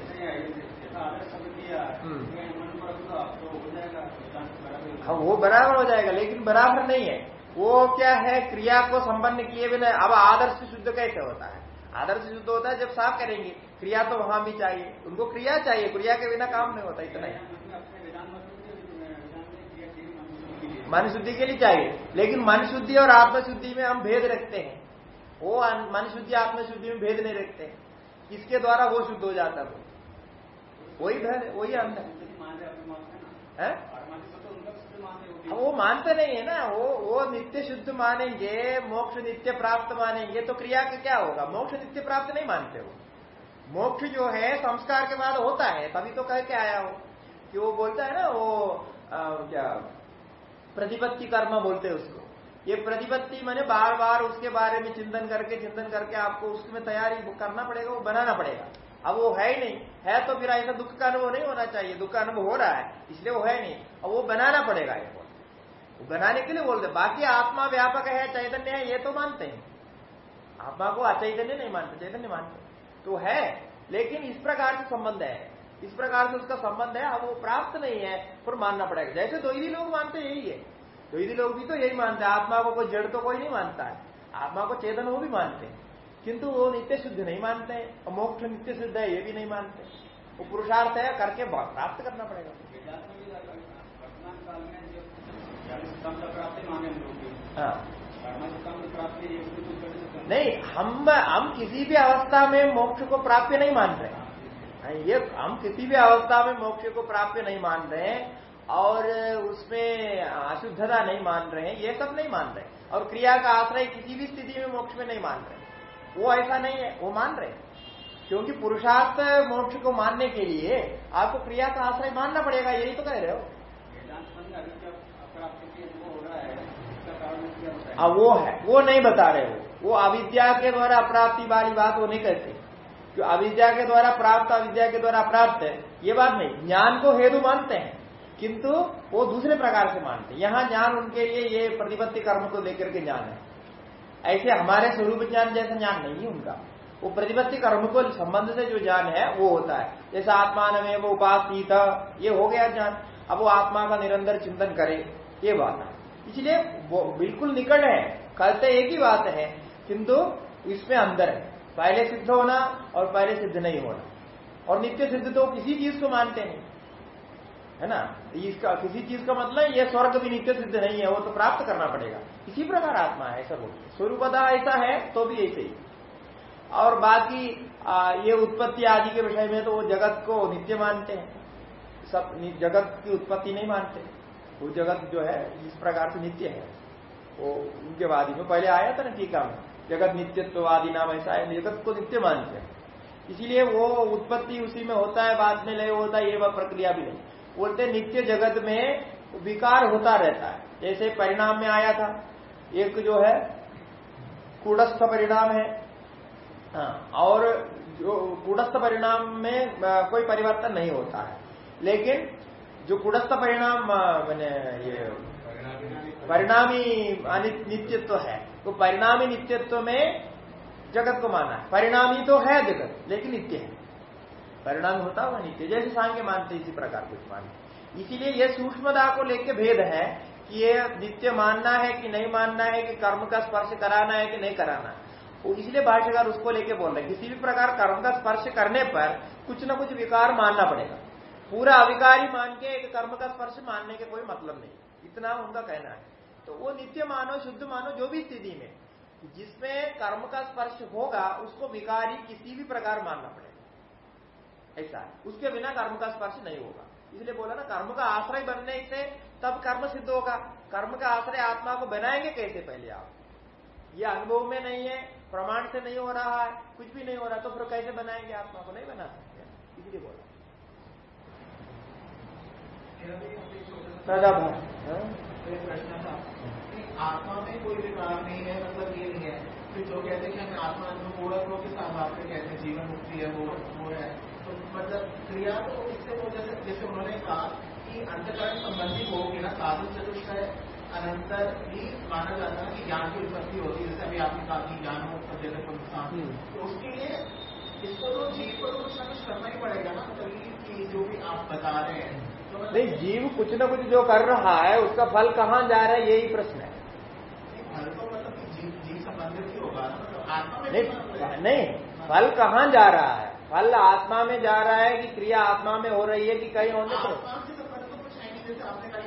हाँ वो बराबर हो जाएगा लेकिन बराबर नहीं है। वो क्या है? क्रिया को संपन्न किए बिना अब आदर्श शुद्ध कैसे होता है? आदर्श शुद्ध होता है जब साफ़ करेंगे, क्रिया तो वहाँ भी चाहिए। उनको क्रिया चाहिए, क्रिया के बिना काम नहीं होता, इतना ही। मन शुद्धि के लिए चाहिए। लेकिन मन शुद्धि और आत्मशुद्धि में हम भेद रखते हैं। वो मन शुद्धि आत्मशुद्धि में भेद नहीं रखते। किसके द्वारा? वो शुद्ध हो जाता है वही भेद वही अंतर। है? वो मानते नहीं है ना वो वो नित्य शुद्ध मानेंगे मोक्ष नित्य प्राप्त मानेंगे तो क्रिया का क्या होगा? मोक्ष नित्य प्राप्त नहीं मानते वो। मोक्ष जो है संस्कार के बाद होता है तभी तो कह के आया हो कि वो बोलता है ना वो आ, क्या प्रतिपत्ति कर्म बोलते हैं उसको। ये प्रतिपत्ति मैंने बार बार उसके बारे में चिंतन करके चिंतन करके आपको उसमें तैयारी करना पड़ेगा वो बनाना पड़ेगा। अब वो है ही नहीं। है तो फिर ऐसा दुख का अनुभव नहीं होना चाहिए दुख का अनुभव हो रहा है इसलिए वो है नहीं। अब वो बनाना पड़ेगा ये वो बनाने के लिए बोलते बाकी आत्मा व्यापक है, चैतन्य है, ये तो मानते हैं। आत्मा को अचैतन्य नहीं मानते, चैतन्य मानते तो है, लेकिन इस प्रकार से संबंध है। इस प्रकार से उसका संबंध है, अब वो प्राप्त नहीं है, फिर मानना पड़ेगा। जैसे दो ही लोग मानते यही है। द्वैदी लोग भी तो यही मानते हैं, आत्मा को कोई जड़ तो कोई नहीं मानता है। आत्मा को चेतन वो भी मानते हैं। किंतु वो नित्य शुद्ध नहीं मानते और मोक्ष नित्य शुद्ध है, ये भी नहीं मानते। वो पुरुषार्थ है, करके प्राप्त करना पड़ेगा हाँ नहीं हम हम किसी भी अवस्था में मोक्ष को प्राप्य नहीं मान रहे। ये हम किसी भी अवस्था में मोक्ष को प्राप्य नहीं मान रहे हैं और उसमें अशुद्धता नहीं मान रहे हैं ये सब नहीं मान रहे। और क्रिया का आश्रय किसी भी स्थिति में मोक्ष में नहीं मान रहे। वो ऐसा नहीं है वो मान रहे। क्योंकि पुरुषार्थ मोक्ष को मानने के लिए आपको क्रिया का आश्रय मानना पड़ेगा यही तो कह रहे हो। अब वो है। वो नहीं बता रहे हो। वो अविद्या के द्वारा अप्राप्ति वाली बात वो नहीं कहते। क्यों अविद्या के द्वारा प्राप्त, अविद्या के द्वारा प्राप्त है, ये बात नहीं। ज्ञान को हेतु मानते हैं, किंतु वो दूसरे प्रकार से मानते हैं। यहाँ ज्ञान उनके लिए ये प्रतिपत्ति कर्म को लेकर के ज्ञान है। ऐसे हमारे स्वरूप ज्ञान जैसा ज्ञान नहीं है उनका। वो प्रतिपत्ति कर्म को संबंध से जो ज्ञान है, वो होता है। जैसे आत्मान में वो ये हो गया ज्ञान। अब वो आत्मा का निरंतर चिंतन करे, ये बात है। इसलिए वो बिल्कुल निकट है। कल तो एक ही बात है किंतु इसमें अंदर है। पहले सिद्ध होना और पहले सिद्ध नहीं होना। और नित्य सिद्ध तो किसी चीज़ को मानते नहीं है ना? इसका किसी चीज़ का मतलब यह स्वर्ग भी नित्य सिद्ध नहीं है वो तो प्राप्त करना पड़ेगा। इसी प्रकार आत्मा है ऐसा बोलते स्वरूपदा ऐसा है तो भी ऐसे ही। और बाकी आ, ये उत्पत्ति आदि के विषय में तो वो जगत को नित्य मानते हैं। सब जगत की उत्पत्ति नहीं मानते। वो जगत जो है इस प्रकार से नित्य है। वो उनके वादी में पहले आया था ना टीका में जगत नित्यत्ववादी नाम ऐसा है जगत को नित्य मानते हैं। इसीलिए वो उत्पत्ति उसी में होता है बाद में लय होता है ये वह प्रक्रिया भी नहीं। बोलते नित्य जगत में विकार होता रहता है। जैसे परिणाम में आया था एक जो है कूटस्थ परिणाम है। हाँ, और जो कूटस्थ परिणाम में कोई परिवर्तन नहीं होता है। लेकिन जो कुटस्थ परिणाम मैंने ये परिणामी नित्यत्व है, वो तो परिणामी नित्यत्व में जगत को माना है। परिणामी तो है जगत, लेकिन नित्य है। परिणाम होता हुआ नित्य, जैसे सांगे मानते इसी प्रकार कुछ मानते इसीलिए यह सूक्ष्मता को लेकर भेद है कि ये नित्य मानना है कि नहीं मानना है, कि कर्म का स्पर्श कराना है कि नहीं कराना वो इसलिए भाष्यकार उसको लेके बोल रहे किसी भी प्रकार कर्म का स्पर्श करने पर कुछ न कुछ विकार मानना पड़ेगा। पूरा अविकारी मान के, एक कर्म का स्पर्श मानने के कोई मतलब नहीं। इतना उनका कहना है। तो वो नित्य मानो, शुद्ध मानो, जो भी स्थिति में, जिसमें कर्म का स्पर्श होगा, उसको विकारी किसी भी प्रकार मानना पड़ेगा। ऐसा उसके बिना कर्म का स्पर्श नहीं होगा। इसलिए बोला ना, कर्म का आश्रय बनने से तब कर्म सिद्ध होगा। कर्म का आश्रय आत्मा को बनाएँगे कैसे पहले आप? ये अनुभव में नहीं है, प्रमाण से नहीं हो रहा है, कुछ भी नहीं हो रहा तो फिर कैसे बनाएँगे? आत्मा को नहीं बना सकते। इसलिए बोला। सदा हाँ? प्रश्न था। आत्मा में कोई विकार नहीं है मतलब ये नहीं है। फिर जो कहते हैं कि हमें आत्मा अनुभव पूरा हो के साथ आपके कहते हैं? जीवन मुक्ति है वो वो है। तो मतलब क्रिया तो इससे वो जैसे जैसे उन्होंने कहा कि अंतकरण संबंधी होगी ना साधन चतुष्टय अनंतर भी माना जाता है कि ज्ञान की उत्पत्ति होती है जैसे अभी आपने कहा कि ज्ञान हो जैसे को नुकसान हम्म। तो उसके लिए इसको तो जीव को तो कुछ ना कुछ करना ही पड़ेगा ना तभी की जो भी आप बता रहे हैं। तो मतलब नहीं जीव कुछ ना कुछ जो कर रहा है उसका फल कहाँ जा रहा है यही प्रश्न है। फल तो मतलब संबंधित ही नहीं नहीं फल कहाँ जा रहा है? फल आत्मा में जा रहा है कि क्रिया आत्मा में हो रही है कि कहीं होने तो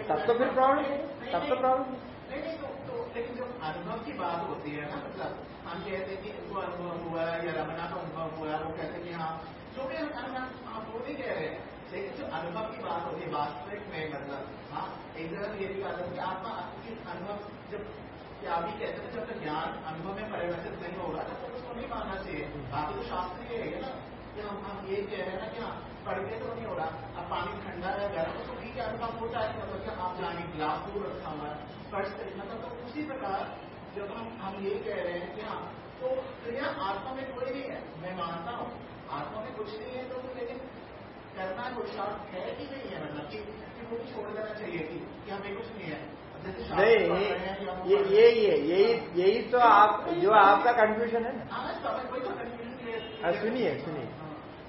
तब तो फिर प्रॉब्लम तब तो प्रॉब्लम लेकिन जो अनुभव की बात होती है ना मतलब हम कहते हैं कि इनको अनुभव हुआ या रमना का अनुभव हुआ वो कहते हैं कि हाँ जो भी अनुभव आप वो नहीं कह रहे हैं। लेकिन जो अनुभव की बात होती है, वास्तविक में मतलब हाँ एक जगह ये भी बात है कि आत्मा आपकी अनुभव जब क्या अभी कहते हैं, जब तक ज्ञान अनुभव में परिवर्तित नहीं होगा, तब तक उसको नहीं मानना चाहिए। बाकी तो शास्त्रीय है ना, कि हम हम ये कह रहे हैं ना कि हाँ पढ़ के तो नहीं हो रहा अब पानी ठंडा है गर्म तो ठीक है, अनुभव होता है मतलब कि आप जाने, गिलास दूर रखा हुआ है मतलब तो उसी प्रकार जब हम हम ये कह रहे हैं कि हाँ तो क्रिया आत्मा में कोई नहीं है, मैं मानता हूँ, आत्मा में कुछ नहीं है तो लेकिन करना पुरुषार्थ है कि नहीं है? मतलब कि, कि वो छोड़ देना चाहिए कि, कि हमें कुछ नहीं है। नहीं ये ये ये यही यही तो आप जो आपका कंफ्यूजन है ना। हाँ, तो हाँ, सुनिए सुनिए।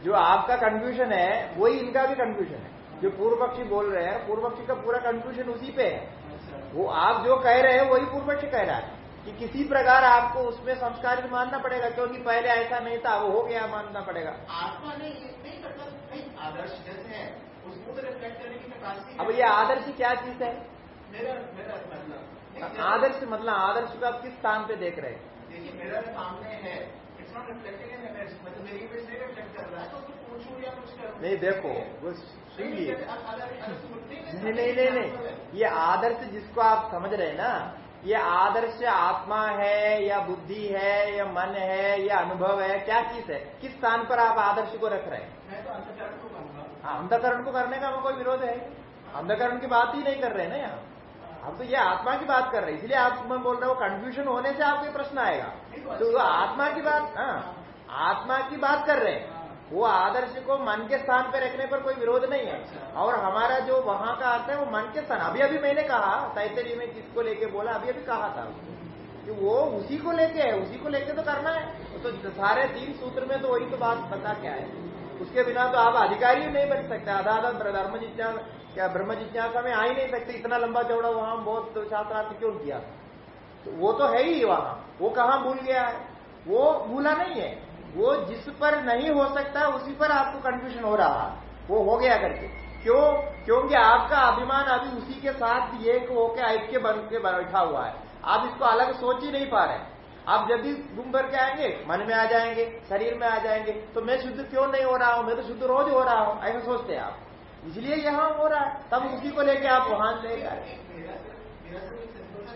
जो आपका कंफ्यूजन है वही इनका भी कंफ्यूजन है। जो पूर्व पक्षी बोल रहे हैं पूर्व पक्षी का पूरा कंफ्यूजन उसी पे है। वो आप जो कह रहे हैं वही पूर्व पक्षी कह रहा है। कि किसी प्रकार आपको उसमें संस्कार मानना पड़ेगा क्योंकि पहले ऐसा नहीं था वो हो गया मानना पड़ेगा। आत्मा नहीं करता आदर्श जैसे है उसको तो रिफ्लेक्ट करने की कैपेसिटी अब ये आदर्श क्या चीज़ है? मेरा मेरा मतलब। आदर्श मतलब आदर्श को आप किस स्थान पे देख रहे हैं? देखिए मेरा सामने है। नहीं देखो वो सुनिए। नहीं नहीं नहीं। ये आदर्श जिसको आप समझ रहे हैं ना ये आदर्श आत्मा है या बुद्धि है या मन है या अनुभव है क्या चीज़ है? किस स्थान पर आप आदर्श को रख रहे हैं? हाँ। अंधकरण को करने का हमें कोई विरोध है। अंधकरण की बात ही नहीं कर रहे हैं ना यहाँ। हम तो ये आत्मा की बात कर रहे हैं इसलिए आप मैं बोल रहा हूँ कंफ्यूजन होने से आपको प्रश्न आएगा। तो आत्मा की बात हाँ आत्मा की बात कर रहे हैं। वो आदर्श को मन के स्थान पर रखने पर कोई विरोध नहीं है। और हमारा जो वहाँ का अर्थ है, वो मन के स्थान। अभी अभी मैंने कहा, तैतरी में किसको लेके बोला, अभी अभी कहा था कि वो उसी को लेके है, उसी को लेके तो करना है। तो सारे तीन सूत्र में तो वही तो बात पता क्या है। उसके बिना तो आप अधिकारी नहीं बन सकते। आधा आधा धर्म क्या ब्रह्म जिज्ञासा में आ ही नहीं सकते। इतना लंबा चौड़ा वहाँ बहुत शास्त्रार्थ क्यों किया? तो वो तो है ही वहाँ। वो कहा भूल गया है? वो भूला नहीं है। वो जिस पर नहीं हो सकता, उसी पर आपको कंफ्यूजन हो रहा। वो हो गया करके। क्यों? क्योंकि आपका अभिमान अभी उसी के साथ एक होके ऐक्य बन के बैठा हुआ है। आप इसको अलग सोच ही नहीं पा रहे आप जब भी घूम भर के आएँगे, मन में आ जाएँगे, शरीर में आ जाएँगे तो मैं शुद्ध क्यों नहीं हो रहा हूँ? मैं तो शुद्ध रोज हो रहा हूँ। ऐसा सोचते हैं आप। इसलिए यहाँ हो रहा है। तब उसी को लेके आप वहाँ ले सा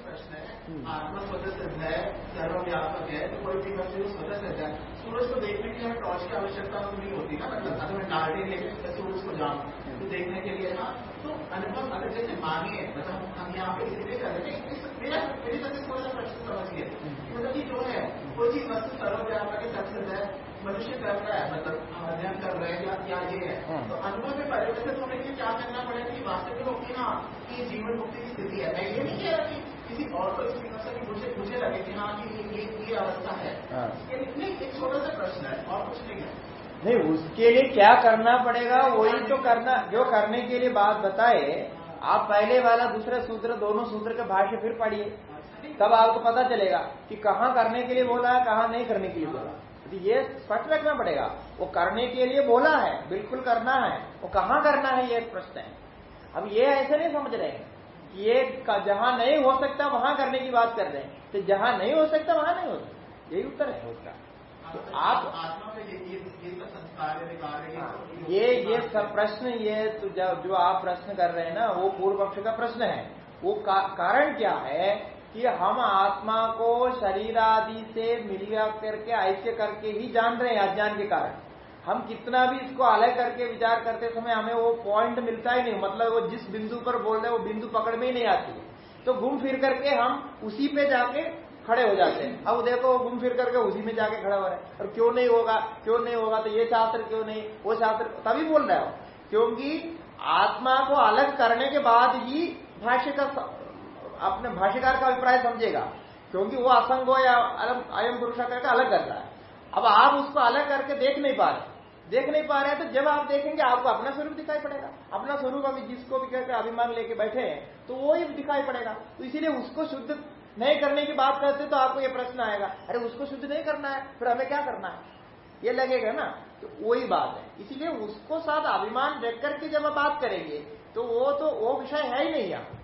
प्रश्न है। आत्मा स्वतः है, सर्वव्यापक है तो कोई भी वस्तु स्वतः है। सूरज को देखने के लिए टॉर्च की आवश्यकता तो नहीं होती ना मतलब अगर मैं डालते लेके सूरज को जाऊँ तो देखने के लिए ना तो अनुभव अगर जैसे मानिए मतलब हम यहाँ पे इसलिए कर रहे हैं मेरा मेरी तरफ़ से थोड़ा सा प्रश्न समझिए। मतलब कि जो है कोई चीज़ वस्तु सर्वव्यापक है सबसे है मनुष्य कर रहा है मतलब हम अध्ययन कर रहे हैं या क्या ये है हाँ। तो अनुभव में परिवर्तित होने के लिए क्या करना पड़ेगा कि वास्तविक होगी हाँ कि जीवन मुक्ति की स्थिति है। मैं ये नहीं कह रहा कि किसी और को इसकी मतलब कि मुझे मुझे लगे कि हाँ कि ये ये अवस्था है। हाँ। ये एक छोटा सा प्रश्न है और कुछ नहीं है। नहीं उसके लिए क्या करना पड़ेगा वही तो करना जो करने के लिए बात बताए आप पहले वाला दूसरा सूत्र दोनों सूत्र के भाष्य फिर पढ़िए। तब आपको पता चलेगा कि कहाँ करने के लिए बोला है कहाँ नहीं करने के लिए बोला। तो ये स्पष्ट रखना पड़ेगा वो करने के लिए बोला है बिल्कुल करना है वो कहाँ करना है ये प्रश्न है। अब ये ऐसे नहीं समझ रहे कि ये जहाँ नहीं हो सकता वहाँ करने की बात कर रहे हैं। तो जहाँ नहीं हो सकता वहाँ नहीं हो सकता। यही उत्तर है। उसका तो आप ये ये सब प्रश्न ये तो जो आप प्रश्न कर रहे हैं ना वो पूर्व पक्ष का प्रश्न है। वो का, कारण क्या है कि हम आत्मा को शरीर आदि से मिलिया करके ऐसे करके ही जान रहे हैं अज्ञान के कारण। हम कितना भी इसको अलग करके विचार करते समय हमें वो पॉइंट मिलता ही नहीं। मतलब वो जिस बिंदु पर बोल रहे हैं, वो बिंदु पकड़ में ही नहीं आती। तो घूम फिर करके हम उसी पे जाके खड़े हो जाते हैं। अब देखो घूम फिर करके उसी में जाके खड़ा हो रहे हैं। और क्यों नहीं होगा? क्यों नहीं होगा? तो ये शास्त्र क्यों नहीं? वो शास्त्र तभी बोल रहे हो। क्योंकि आत्मा को अलग करने के बाद ही भाष्य का अपने भाष्यकार का अभिप्राय समझेगा। क्योंकि वो असंग हो या अयम पुरुष करके अलग कर रहा है। अब आप उसको अलग करके देख नहीं पा रहे। देख नहीं पा रहे हैं तो जब आप देखेंगे, आपको अपना स्वरूप दिखाई पड़ेगा। अपना स्वरूप अभी जिसको भी कहकर अभिमान लेके बैठे हैं तो वो ही दिखाई पड़ेगा। तो इसीलिए उसको शुद्ध नहीं करने की बात करते तो आपको ये प्रश्न आएगा, अरे, उसको शुद्ध नहीं करना है, फिर हमें क्या करना है? ये लगेगा ना। तो वही बात है। इसीलिए उसको साथ अभिमान देख करके जब हम बात करेंगे तो वो तो वो विषय है ही नहीं यहाँ।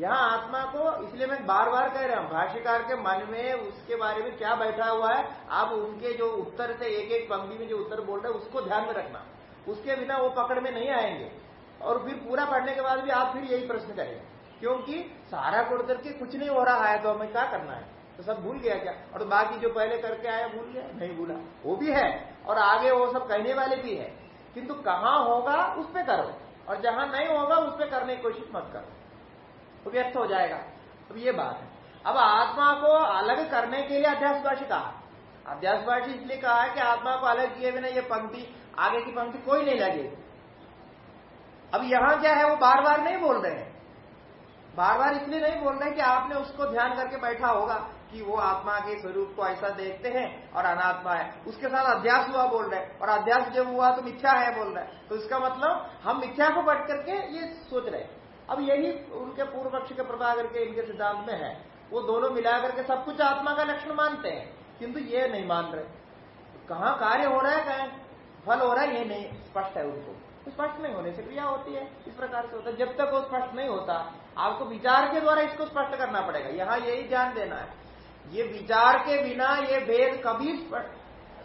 यहाँ आत्मा को इसलिए मैं बार बार कह रहा हूँ, भाष्यकार के मन में उसके बारे में क्या बैठा हुआ है, आप उनके जो उत्तर से एक एक पंक्ति में जो उत्तर बोल रहे हैं, उसको ध्यान में रखना। उसके बिना वो पकड़ में नहीं आएँगे। और फिर पूरा पढ़ने के बाद भी आप फिर यही प्रश्न करेंगे, क्योंकि सारा कोड़ करके कुछ नहीं हो रहा है तो हमें क्या करना है? तो सब भूल गया क्या? और बाकी जो पहले करके आया, भूल गया? नहीं भूला। वो भी है। और आगे वो सब कहने वाले भी है। किंतु कहाँ होगा, उस पर करो। और जहाँ नहीं होगा, उस पर करने की कोशिश मत करो। तो व्यर्थ हो जाएगा। अब ये बात है। अब आत्मा को अलग करने के लिए अध्यासभाषी कहा। अध्यासभाषी इसलिए कहा है कि आत्मा को अलग किए बिना ये पंक्ति, आगे की पंक्ति कोई नहीं लगे। अब यहाँ क्या है, वो बार बार नहीं बोल रहे हैं। बार बार इसलिए नहीं बोल रहे कि आपने उसको ध्यान करके बैठा होगा कि वो आत्मा के स्वरूप को ऐसा देखते हैं और अनात्मा है। उसके साथ अध्यास हुआ बोल रहे और अध्यास जब हुआ तो मिथ्या है बोल रहे तो इसका मतलब हम मिथ्या को बढ़ करके ये सोच रहे अब यही उनके पूर्व पक्ष के प्रभा करके इनके सिद्धांत में है। वो दोनों मिला करके सब कुछ आत्मा का लक्षण मानते हैं। किंतु ये नहीं मान रहे। कहा कार्य हो रहा है, कहें? फल हो रहा है, ये नहीं। स्पष्ट है उनको। स्पष्ट नहीं होने से क्रिया होती है। इस प्रकार से होता है। जब तक वो स्पष्ट नहीं होता, आपको विचार के द्वारा इसको स्पष्ट करना पड़ेगा। यहाँ यही ध्यान देना है। ये विचार के बिना ये भेद कभी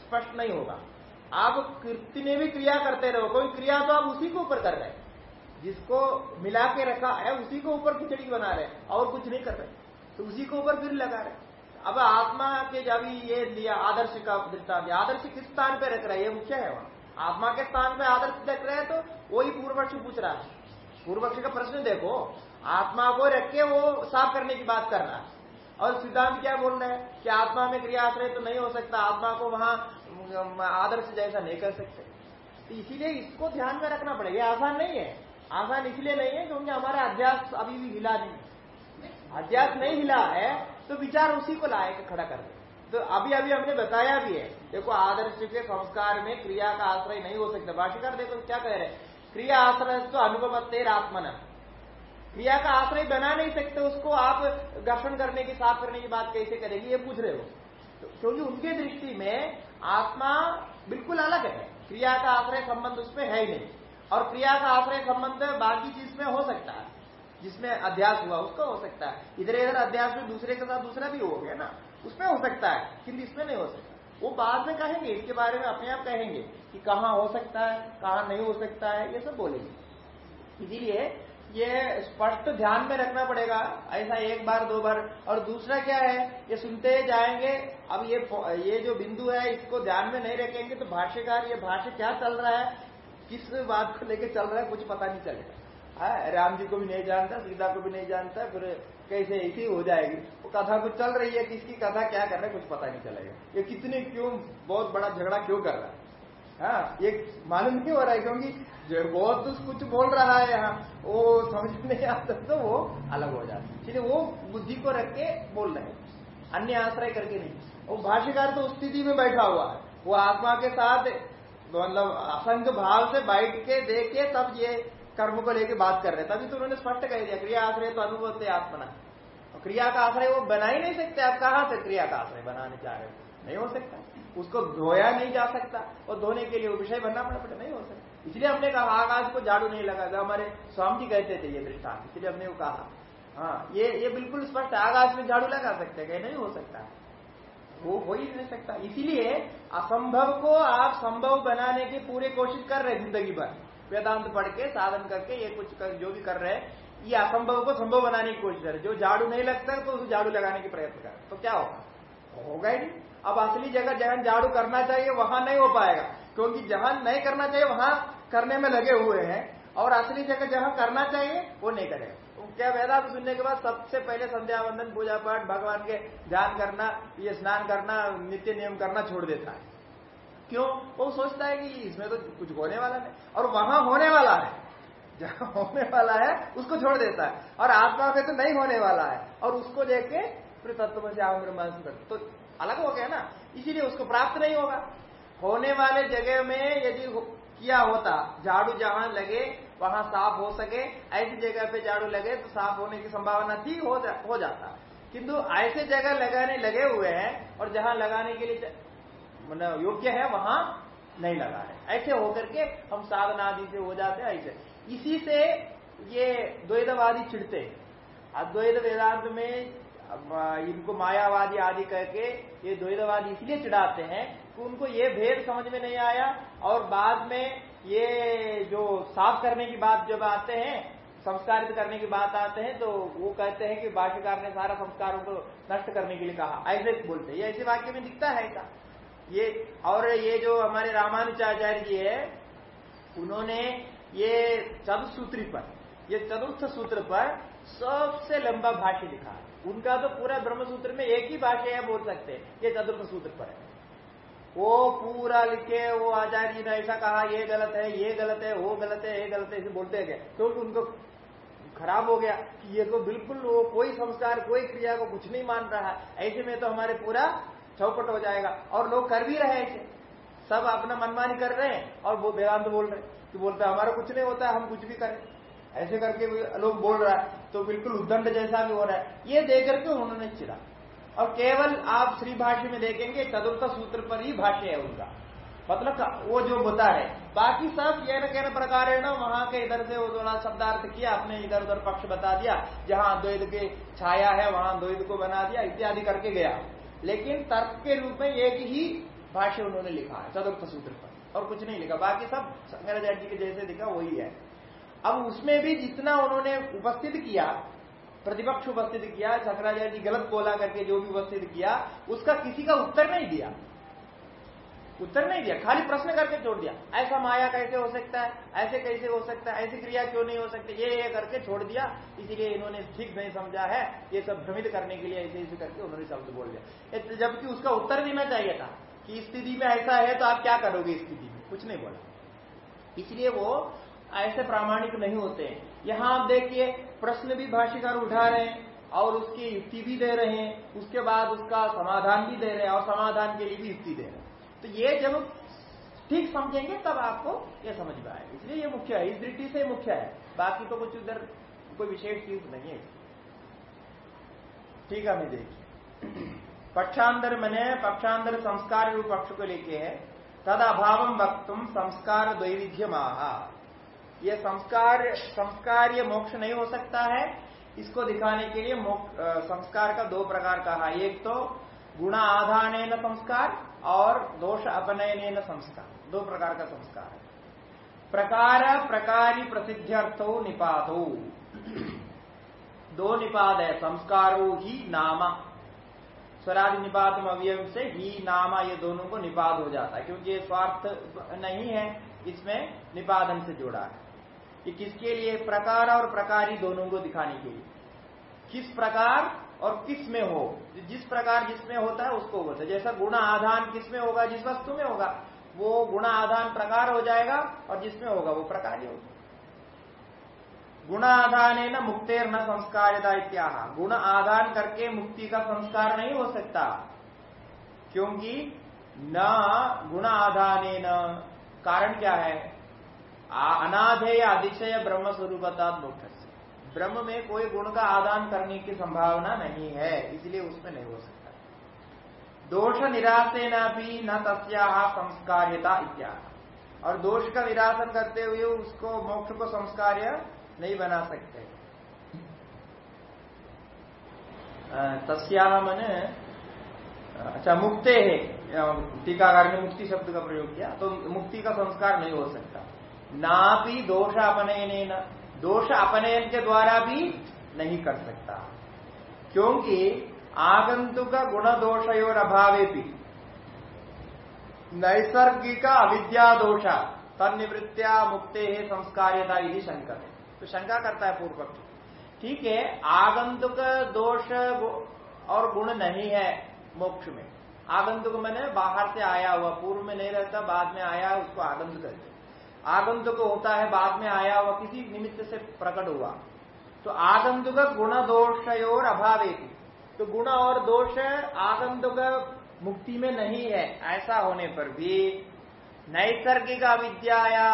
स्पष्ट नहीं होगा। आप कीर्ति में भी क्रिया करते रहो। कोई क्रिया तो आप उसी के ऊपर कर रहे हैं। जिसको मिला के रखा है, उसी को ऊपर खिचड़ी बना रहे और कुछ नहीं कर रहे। तो उसी को ऊपर फिर लगा रहे अब आत्मा के जब ये लिया, आदर्श का दृष्टांत आदर्श किस स्थान पे रख रहा है? ये मुख्य है वहाँ। आत्मा के स्थान पे आदर्श रख रहे हैं तो वही पूर्व पक्ष पूछ रहा है। पूर्व पक्ष का प्रश्न देखो, आत्मा को रख के वो साफ़ करने की बात कर रहा है। और सिद्धांत क्या बोल रहे हैं कि आत्मा में क्रिया आश्रय तो नहीं हो सकता, आत्मा को वहाँ आदर्श जैसा नहीं कर सकते। तो इसीलिए इसको ध्यान में रखना पड़ेगा आसान नहीं है। आसान इसलिए नहीं है क्योंकि हमारा अध्यास अभी भी हिला नहीं अध्यास नहीं हिला है तो विचार उसी को लाए खड़ा कर दे। तो अभी अभी हमने बताया भी है, देखो आदर्श के संस्कार में क्रिया का आश्रय नहीं हो सकता। भाषिकार देखो क्या कह रहे हैं। क्रिया आश्रय तो अनुभव आत्मना। क्रिया का आश्रय बना नहीं सकते, उसको आप घर्षण करने की, साफ़ करने की बात कैसे करेगी, ये पूछ रहे हो। तो क्योंकि उनके दृष्टि में आत्मा बिल्कुल अलग है। क्रिया का आश्रय संबंध उसमें है ही नहीं। और क्रिया का आश्रय संबंध बाकी चीज़ में हो सकता है, जिसमें अध्यास हुआ, उसका हो सकता है। इधर इधर अध्यास में दूसरे के साथ दूसरा भी हो गया ना, उसमें हो सकता है, किंतु इसमें नहीं हो सकता। वो बाद में कहेंगे इसके बारे में अपने आप कहेंगे कि कहाँ हो सकता है, कहाँ नहीं हो सकता है, ये सब बोलेंगे। इसीलिए ये स्पष्ट ध्यान में रखना पड़ेगा, ऐसा एक बार, दो बार। और दूसरा क्या है, ये सुनते जाएँगे, अब ये ये जो बिंदु है, इसको ध्यान में नहीं रखेंगे तो भाष्यकार, ये भाष्य क्या चल रहा है किस बात को लेकर चल रहा है, कुछ पता नहीं चलेगा। है, राम जी को भी नहीं जानता, सीता को भी नहीं जानता, फिर कैसे ऐसी हो जाएगी। वो कथा कुछ चल रही है, किसकी कथा, क्या कर रहा है, कुछ पता नहीं चलेगा। ये कितने क्यों, बहुत बड़ा झगड़ा क्यों कर रहा है? हाँ ये मालूम नहीं हो रहा है? क्योंकि बहुत कुछ बोल रहा है यहाँ, वो समझ नहीं आता तो वो अलग हो जाता है। इसलिए वो बुद्धि को रख के बोल रहे हैं। अन्य आश्रय करके नहीं। वो भाष्यकार तो उस स्थिति में बैठा हुआ है। वो आत्मा के साथ मतलब असंग भाव से बैठ के देख के तब ये कर्म को लेके बात कर रहे तभी तो उन्होंने स्पष्ट कह दिया, क्रिया आश्रय तो अनुभव से आत्मना क्रिया का आश्रय वो बना ही नहीं सकते, आप कहा से क्रिया का आश्रय बनाने जा रहे नहीं हो सकता। उसको धोया नहीं जा सकता और धोने के लिए विषय बनना पड़ा पड़े नहीं हो सकता। इसलिए हमने कहा, आकाश को झाड़ू नहीं लगा हमारे स्वामी जी कहते थे ये दृष्टांत, इसलिए हमने वो कहा। हाँ ये ये बिल्कुल स्पष्ट आकाश में झाड़ू लगा सकते हैं नहीं हो सकता। वो हो ही नहीं सकता। इसीलिए असंभव को आप संभव बनाने की पूरी कोशिश कर रहे ज़िंदगी भर। वेदांत पढ़ के साधन करके ये कुछ कर, जो भी कर रहे ये असंभव को संभव बनाने की कोशिश कर रहे जो झाड़ू नहीं लगता तो उस झाड़ू लगाने की प्रयत्न कर तो क्या होगा? होगा ही नहीं। अब असली जगह जहाँ झाड़ू करना चाहिए वहाँ नहीं हो पाएगा। क्योंकि जहाँ नहीं करना चाहिए वहाँ करने में लगे हुए हैं। और असली जगह जहाँ करना चाहिए वो नहीं करेगा। क्या वेदांत सुनने के बाद सबसे पहले संध्या वंदन पूजा पाठ, भगवान के ध्यान करना, ये स्नान करना, नित्य नियम करना छोड़ देता है। क्यों? वो सोचता है कि इसमें तो कुछ होने वाला नहीं। और वहाँ होने वाला है। जहाँ होने वाला है, उसको छोड़ देता है। और आत्मा में तो नहीं होने वाला है। और उसको देख फिर तत्व से आमर तो अलग हो गया ना। इसीलिए उसको प्राप्त नहीं होगा। होने वाले जगह में यदि किया होता, झाड़ू जहाँ लगे वहाँ साफ़ हो सके ऐसी जगह पे झाड़ू लगे तो साफ़ होने की संभावना थी हो, जा, हो जाता। किंतु ऐसे जगह लगाने लगे हुए हैं और जहाँ लगाने के लिए मतलब योग्य है वहाँ नहीं लगा है। ऐसे होकर के हम साधना आदि से हो जाते हैं ऐसे। इसी से ये द्वैतवादी चिड़ते अद्वैत वेदांत में इनको मायावादी आदि करके ये द्वैतवादी इसलिए चिढ़ाते हैं कि उनको ये भेद समझ में नहीं आया और बाद में ये जो साफ़ करने की बात जब आते हैं, संस्कारित करने की बात आते हैं तो वो कहते हैं कि भाष्यकार ने सारा संस्कारों को नष्ट करने के लिए कहा। ऐसे बोलते ये ऐसे वाक्य में दिखता है ऐसा ये और ये जो हमारे रामानुचाचार्य जी है, उन्होंने ये चतुसूत्री पर, ये चतुर्थ सूत्र पर सबसे लंबा भाष्य लिखा उनका तो पूरा ब्रह्म सूत्र में एक ही भाष्य है बोल सकते हैं। ये चतुर्थ सूत्र पर है। वो पूरा लिखे वो आचार्य जी ने ऐसा कहा, ये गलत है, ये गलत है, वो गलत है, ये गलत है ऐसे बोलते गए क्योंकि तो उनको खराब हो गया कि ये तो बिल्कुल वो कोई संस्कार, कोई क्रिया को कुछ नहीं मान रहा। ऐसे में तो हमारे पूरा चौपट हो जाएगा। और लोग कर भी रहे हैं। सब अपना मनमानी कर रहे हैं और वो वेदांत बोल रहे कि बोलते हमारा कुछ नहीं होता है हम कुछ भी करें। ऐसे करके लोग बोल रहा है तो बिल्कुल उद्दंड जैसा भी हो रहा है। ये देख करके उन्होंने चिड़ा और केवल आप श्री भाष्य में देखेंगे, चतुर्थ सूत्र पर ही भाष्य है उनका। मतलब वो जो बता है। बाकी सब यह न कहने प्रकार है ना वहाँ के इधर से वो थोड़ा शब्दार्थ किया आपने इधर उधर पक्ष बता दिया, जहाँ द्वैत के छाया है, वहाँ द्वैत को बना दिया, इत्यादि करके गया। लेकिन तर्क के रूप में एक ही भाष्य उन्होंने लिखा है, चतुर्थ सूत्र पर, और कुछ नहीं लिखा। बाकी सब शंकराचार्य जी के जैसे लिखा वही है। अब उसमें भी जितना उन्होंने उपस्थित किया प्रतिपक्ष उपस्थित किया, शंकराचार्य जी गलत बोला करके जो भी उपस्थित किया, उसका किसी का उत्तर नहीं दिया। उत्तर नहीं दिया, खाली प्रश्न करके छोड़ दिया। ऐसा माया कैसे हो सकता है? ऐसे कैसे हो सकता है? ऐसी क्रिया क्यों नहीं हो सकती? ये ये करके छोड़ दिया। इसीलिए इन्होंने ठीक नहीं समझा है। ये सब भ्रमित करने के लिए ऐसे ऐसे करके उन्होंने शब्द बोल दिया। जबकि उसका उत्तर देना चाहिए था कि स्थिति में ऐसा है तो आप क्या करोगे स्थिति में? कुछ नहीं बोला। इसलिए वो ऐसे प्रामाणिक नहीं होते हैं। यहाँ आप देखिए, प्रश्न भी भाष्यकार उठा रहे हैं और उसकी युक्ति भी दे रहे हैं, उसके बाद उसका समाधान भी दे रहे हैं और समाधान के लिए भी युक्ति दे रहे हैं। तो ये जब ठीक समझेंगे, तब आपको ये समझ में आएगा। इसलिए ये मुख्य है, इस दृष्टि से मुख्य है। बाकी तो कुछ उधर कोई विशेष चीज़ नहीं है। ठीक है मैं देखिए। पक्षांतर मने, पक्षांतर संस्कार रूप पक्ष को लेके है। तद अभाव वक्तुम संस्कार द्वैविध्य महा ये संस्कार संस्कार ये मोक्ष नहीं हो सकता है। इसको दिखाने के लिए संस्कार का दो प्रकार कहा। एक तो गुण आधान संस्कार और दोष अपनयन संस्कार। दो प्रकार का संस्कार है। प्रकार, प्रकारी प्रसिद्ध्यर्थो निपातो दो निपाद है, संस्कारो ही नामा। स्वराज निपात अवयव से ही नामा, ये दोनों को निपाद हो जाता है, क्योंकि ये स्वार्थ नहीं है, इसमें निपादन से जुड़ा है। ये किसके लिए प्रकार और प्रकारी दोनों को दिखाने के लिए। किस प्रकार और किसमें हो। जिस प्रकार जिसमें होता है उसको है। जैसा गुण आधान किसमें होगा, जिस वस्तु में होगा, वो गुण आधान प्रकार हो जाएगा और जिसमें होगा वो प्रकार ही होगा गुण आधान है न मुक्तेर न संस्कार गुण आधान करके मुक्ति का संस्कार नहीं हो सकता, क्योंकि न गुण आधान न कारण क्या है? अनाधेय अधिशय ब्रह्म स्वरूपता मोक्ष ब्रह्म में कोई गुण का आदान करने की संभावना नहीं है, इसलिए उसमें नहीं हो सकता। दोष निराशे न भी न तस्या संस्कार्यता इत्यादि और दोष का निराशन करते हुए उसको मोक्ष को संस्कार्य नहीं बना सकते। तस्या मन अच्छा मुक्ते है। टीकाकार ने मुक्ति शब्द का प्रयोग किया तो मुक्ति का संस्कार नहीं हो सकता। ना भी दोष अपनयन दोष अपनयन के द्वारा भी नहीं कर सकता। क्योंकि आगंतुक गुण दोषयोर अभावे भी नैसर्गिक अविद्या दोष तनिवृत्तिया मुक्ते है संस्कार्यता यदि शंकर तो शंका करता है पूर्व पक्ष ठीक है, आगंतुक दोष और गुण नहीं है मोक्ष में। आगंतुक मैंने बाहर से आया हुआ, पूर्व में नहीं रहता, बाद में आया, उसको आगंतुक कहते आगंतुक होता है, बाद में आया हुआ किसी निमित्त से प्रकट हुआ। तो आगंतुक गुण दोष और अभावे तो गुण और दोष आगंतुक मुक्ति में नहीं है, ऐसा होने पर भी। नैसर्गिक अविद्या या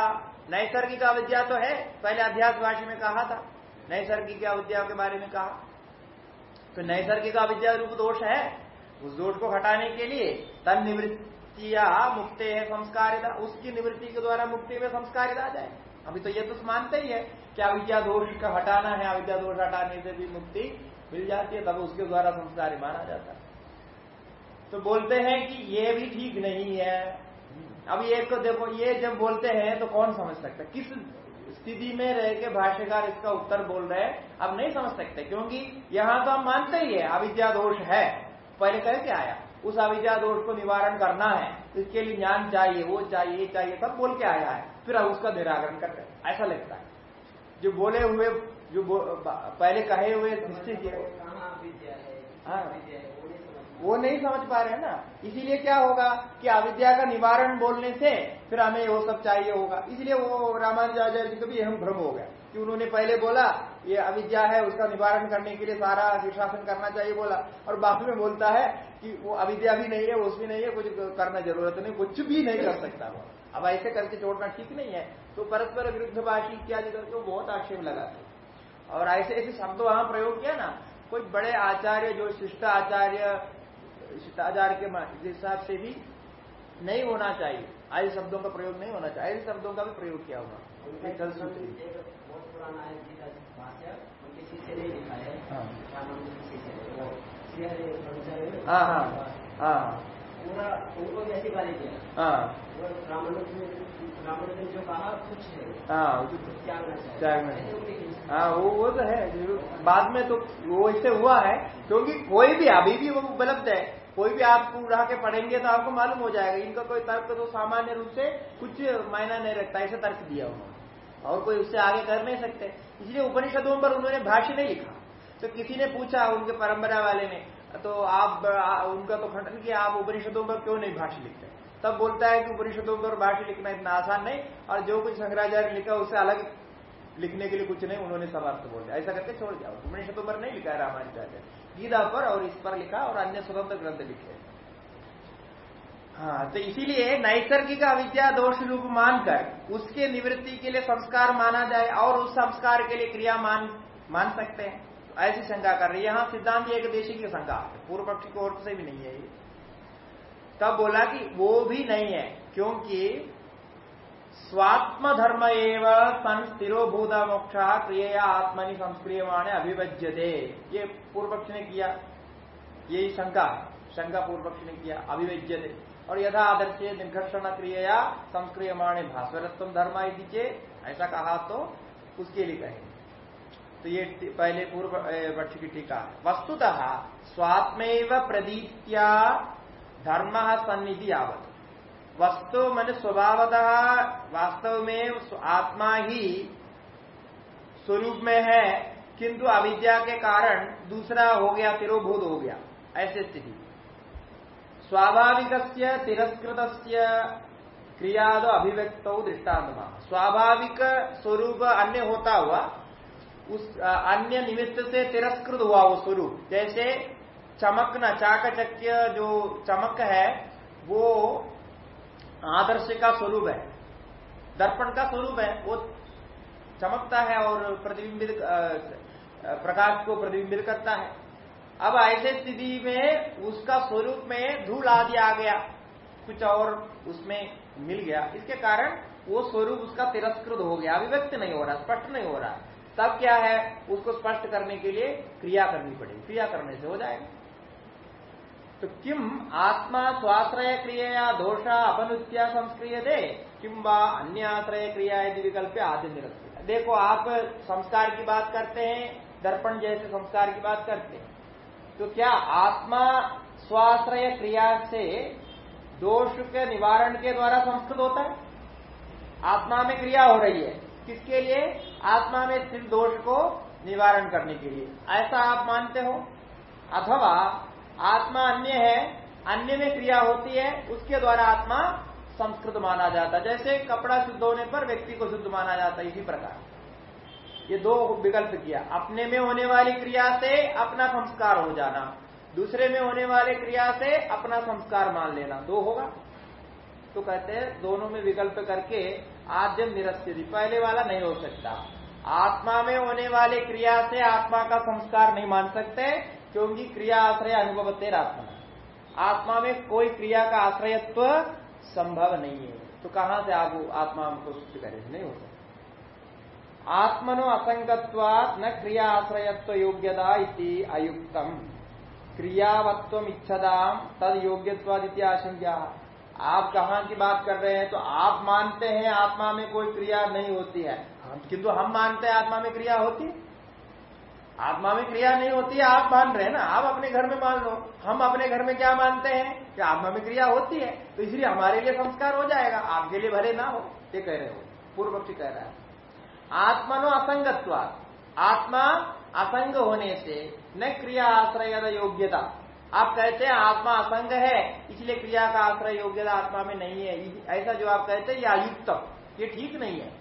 नैसर्गिक अविद्या तो है, पहले अध्यास भाषा में कहा था, नैसर्गिक अविद्या के बारे में कहा। तो नैसर्गिक अविद्या रूप दोष है, उस दोष को हटाने के लिए तन निवृत्त किया, मुक्ति है, संस्कारिता उसकी निवृत्ति के द्वारा मुक्ति में संस्कारित आ जाए। अभी तो ये तो मानते ही है कि अविद्या दोष का हटाना है, अविद्या दोष हटाने से भी मुक्ति मिल जाती है, तब उसके द्वारा संस्कार माना जाता है। तो बोलते हैं कि ये भी ठीक नहीं है। अब ये को देखो, ये जब बोलते हैं तो कौन समझ सकता किस स्थिति में रह के भाष्यकार इसका उत्तर बोल रहे हैं, अब नहीं समझ सकते, क्योंकि यहाँ तो हम मानते ही है, अविद्या दोष है, पहले कह के आया। उस अविद्या दोष को निवारण करना है तो इसके लिए ज्ञान चाहिए वो चाहिए चाहिए सब बोल के आया है। फिर उसका निराकरण करते हैं। ऐसा लगता है। जो बोले हुए जो बो, पहले कहे हुए निश्चित हाँ। वो नहीं समझ पा रहे हैं ना। इसीलिए क्या होगा कि अविद्या का निवारण बोलने से फिर हमें वो सब चाहिए होगा। इसलिए वो रामानुजाचार्य जी को भी अहम भ्रम हो गया। कि उन्होंने पहले बोला, ये अविद्या है, उसका निवारण करने के लिए सारा शीर्षासन करना चाहिए, बोला। और बाद में बोलता है कि वो अविद्या भी नहीं है उस भी नहीं है, कुछ करना ज़रूरत नहीं, कुछ भी नहीं कर सकता वो। अब ऐसे करके छोड़ना ठीक नहीं है। तो परस्पर विरुद्ध भाषी इत्यादि करके वो बहुत आक्षेप लगाते और ऐसे ऐसे शब्द वहाँ प्रयोग किया ना, कोई बड़े आचार्य, जो शिष्टाचार्य शिष्टाचार्य के हिसाब से भी नहीं होना चाहिए। ऐसे शब्दों का प्रयोग नहीं होना चाहिए। ऐसे शब्दों का भी प्रयोग किया होगा हाँ हाँ हाँ। पूरा उनको ऐसी गाली दिया हाँ रामानुजन जो कहा कुछ है। हाँ। त्यागना हाँ वो वो तो है बाद में तो वो इससे हुआ है क्योंकि कोई भी अभी भी वो उपलब्ध है। कोई भी आप उड़ा के पढ़ेंगे तो आपको मालूम हो जाएगा। इनका कोई तर्क तो सामान्य रूप से कुछ मायना नहीं रखता ऐसा तर्क दिया उन्होंने। और कोई उससे आगे कर नहीं सकते। इसलिए उपनिषदों पर उन्होंने भाष्य नहीं लिखा। तो किसी ने पूछा उनके परंपरा वाले ने तो आप उनका तो खंडन किया, आप उपनिषदों पर क्यों नहीं भाष्य लिखते? तब बोलता है कि उपनिषदों पर भाष्य लिखना इतना आसान नहीं, और जो कुछ शंकराचार्य लिखा उससे अलग लिखने के लिए कुछ नहीं, उन्होंने समर्थ बोल दिया। ऐसा करके छोड़ दिया। उपनिषदों पर नहीं लिखा है रामाचार्य गीता पर और इस पर लिखा और अन्य स्वतंत्र ग्रंथ लिखे। हाँ तो इसीलिए नैसर्गिक अविद्या दोष रूप मानकर उसके निवृत्ति के लिए संस्कार माना जाए और उस संस्कार के लिए क्रिया मान मान सकते हैं। तो ऐसी शंका कर रही है। यहाँ सिद्धांत एक देशी की शंका पूर्व पक्ष की ओर से भी नहीं है तब बोला कि वो भी नहीं है, क्योंकि स्वात्म धर्म एवं सन स्थिरोभूत मोक्ष क्रिया आत्मनि संस्क्रियमाणे अभिवज्यते ये पूर्व पक्ष ने किया। यही शंका शंका पूर्व पक्ष ने किया। अभिवज्यते और यथा आदर्श निर्घर्षण क्रिया संस्क्रियमाणे भास्वरत्व धर्म यदि ऐसा कहा तो उसके लिए कहेंगे। तो ये पहले पूर्व पक्ष की टीका वस्तुतः स्वात्म प्रदीत्या धर्म सन्निधि आवत वस्तु मन स्वभावतः वास्तव में आत्मा ही स्वरूप में है, किंतु अविद्या के कारण दूसरा हो गया तिरोभूत हो गया। ऐसी स्थिति। स्वाभाविक तिरस्कृत क्रियाद अभिव्यक्त दृष्टांत स्वाभाविक स्वरूप अन्य होता हुआ, उस अन्य निमित्त से तिरस्कृत हुआ वो स्वरूप। जैसे चमकना चाकचक्य जो चमक है, वो आदर्श का स्वरूप है। दर्पण का स्वरूप है, वो चमकता है और प्रतिबिंबित प्रकाश को प्रतिबिंबित करता है। अब ऐसे स्थिति में उसका स्वरूप में धूल आदि आ गया, कुछ और उसमें मिल गया। इसके कारण वो स्वरूप उसका तिरस्कृत हो गया, अभिव्यक्त नहीं हो रहा, स्पष्ट नहीं हो रहा। तब क्या है? उसको स्पष्ट करने के लिए क्रिया करनी पड़ेगी। क्रिया करने से हो जाएगा। तो किम आत्मा स्वाश्रय क्रिया दोषा अपनुत्या संस्क्रिय दे किम व अन्य आश्रय क्रिया यदि विकल्प आदि निरस्त देखो, आप संस्कार की बात करते हैं, दर्पण जैसे संस्कार की बात करते हैं। तो क्या आत्मा स्वाश्रय क्रिया से दोष के निवारण के द्वारा संस्कृत होता है? आत्मा में क्रिया हो रही है। किसके लिए? आत्मा में स्थित दोष को निवारण करने के लिए। ऐसा आप मानते हो? अथवा आत्मा अन्य है, अन्य में क्रिया होती है, उसके द्वारा आत्मा संस्कृत माना जाता है। जैसे कपड़ा शुद्ध होने पर व्यक्ति को शुद्ध माना जाता है, इसी प्रकार। ये दो विकल्प किया। अपने में होने वाली क्रिया से अपना संस्कार हो जाना। दूसरे में होने वाले क्रिया से अपना संस्कार मान लेना। दो होगा। तो कहते हैं, दोनों में विकल्प करके आद्यम निरस्त पहले वाला नहीं हो सकता। आत्मा में होने वाले क्रिया से आत्मा का संस्कार नहीं मान सकते, क्योंकि क्रिया आश्रय अनुभवते आत्मा आत्मा में कोई क्रिया का आश्रयत्व संभव नहीं है। तो कहाँ से आप आत्मा को सिद्ध करें? नहीं हो सकता। आत्मनो असंगत्वात् न क्रिया आश्रयत्व योग्यता इति अयुक्तम। क्रियावत्व इच्छदाम तद योग्यवाद आशंका आप कहा की बात कर रहे हैं तो आप मानते हैं आत्मा में कोई क्रिया नहीं होती है। किंतु हम मानते हैं आत्मा में क्रिया होती आत्मा में क्रिया नहीं होती है, आप मान रहे हैं ना, आप अपने घर में मान लो। हम अपने घर में क्या मानते हैं कि आत्मा में क्रिया होती है तो इसलिए हमारे लिए संस्कार हो जाएगा, आपके लिए भरे ना हो, ये कह रहे हो पूर्व पक्षी कह रहा है। आत्मनो असंगत्वा आत्मा असंग होने से न क्रिया आश्रय योग्यता। आप कहते हैं आत्मा असंग है, इसलिए क्रिया का आश्रय योग्यता आत्मा में नहीं है। ऐसा जो आप कहते हैं, ये अयुक्त ये ठीक नहीं है,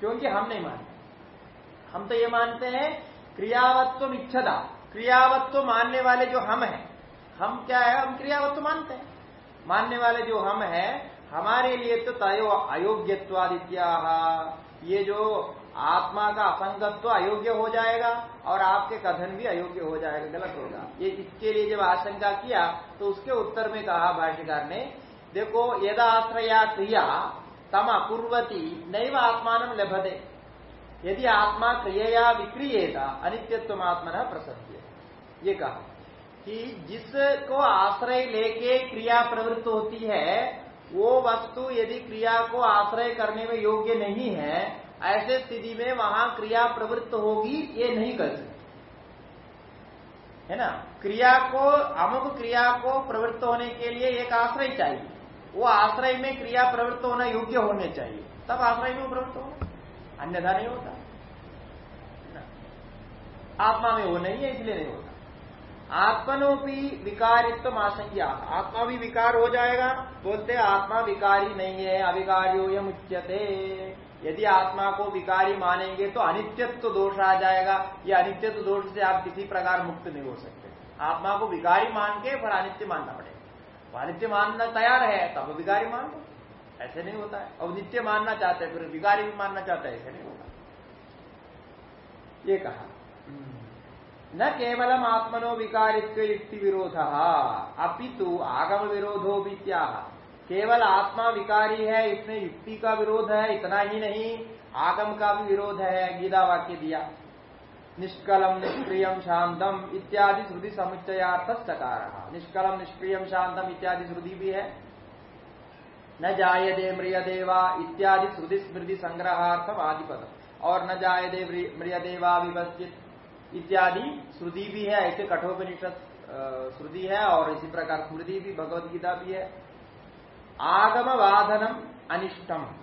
क्योंकि हम नहीं मानते। हम तो ये मानते हैं क्रियावत्व इच्छदा क्रियावत्व मानने वाले जो हम हैं, हम क्या है? हम क्रियावत्व मानते हैं। मानने वाले जो हम हैं, हमारे लिए तो तय अयोग्यवादित्या ये जो आत्मा का असंगत्व तो अयोग्य हो जाएगा और आपके कथन भी अयोग्य हो जाएगा, गलत होगा। ये इसके लिए जब आशंका किया तो उसके उत्तर में कहा भाष्यकार ने, देखो, यदा आश्रया क्रिया, तम अपूर्वती नैव आत्मान लभते। यदि आत्मा क्रिया विक्रियेगा अनित्यत्व आत्मन प्रसन्न ये कहा कि जिसको आश्रय लेके क्रिया प्रवृत्त होती है, वो वस्तु यदि क्रिया को आश्रय करने में योग्य नहीं है ऐसे स्थिति में वहाँ क्रिया प्रवृत्त होगी, ये नहीं कर सकते है ना? क्रिया को, अमुक क्रिया को प्रवृत्त होने के लिए एक आश्रय चाहिए। वो आश्रय में क्रिया प्रवृत्त होना योग्य होने चाहिए। तब आश्रय में प्रवृत्त होना अन्यथा नहीं होता। आत्मा में वो नहीं है, इसलिए नहीं होता। आत्मनोपी विकारित्व आशंका आत्मा भी विकार हो जाएगा। बोलते आत्मा विकारी नहीं है, अविकारियो यम उच्यते यदि आत्मा को विकारी मानेंगे तो अनित्यत्व तो दोष आ जाएगा। ये अनित्यत्व दोष से आप किसी प्रकार मुक्त नहीं हो सकते। आत्मा को विकारी मान के फिर अनित्य मानना पड़ेगा। अनित्य मानना तैयार है, तब विकारी मान लो ऐसे नहीं होता है। और नित्य मानना चाहते हैं, फिर विकारी भी मानना चाहते हैं, ऐसे नहीं होता। ये कहा। न केवलम आत्मनो विकारित्व युक्ति विरोध अपितु आगम विरोधो भी केवल आत्मा विकारी है, इसमें युक्ति का विरोध है, इतना ही नहीं, आगम का भी विरोध है, गीता वाक्य दिया। निष्कलम, निष्क्रियम, शांतम, इत्यादि श्रुति समुच्चयार्थ सकार निष्कलम, निष्क्रियम, शांतम, इत्यादि श्रुति भी है। न जायदे मृय देवा इत्यादि श्रुति स्मृति संग्रहार्थम आदि पद और न जाए देव मृदेवा विवस्थित इत्यादि श्रुति भी है, ऐसे कठोपनिषद श्रुति है, और इसी प्रकार स्मृति भी भगवत गीता भी है। आगम वाधनम अनिष्टम।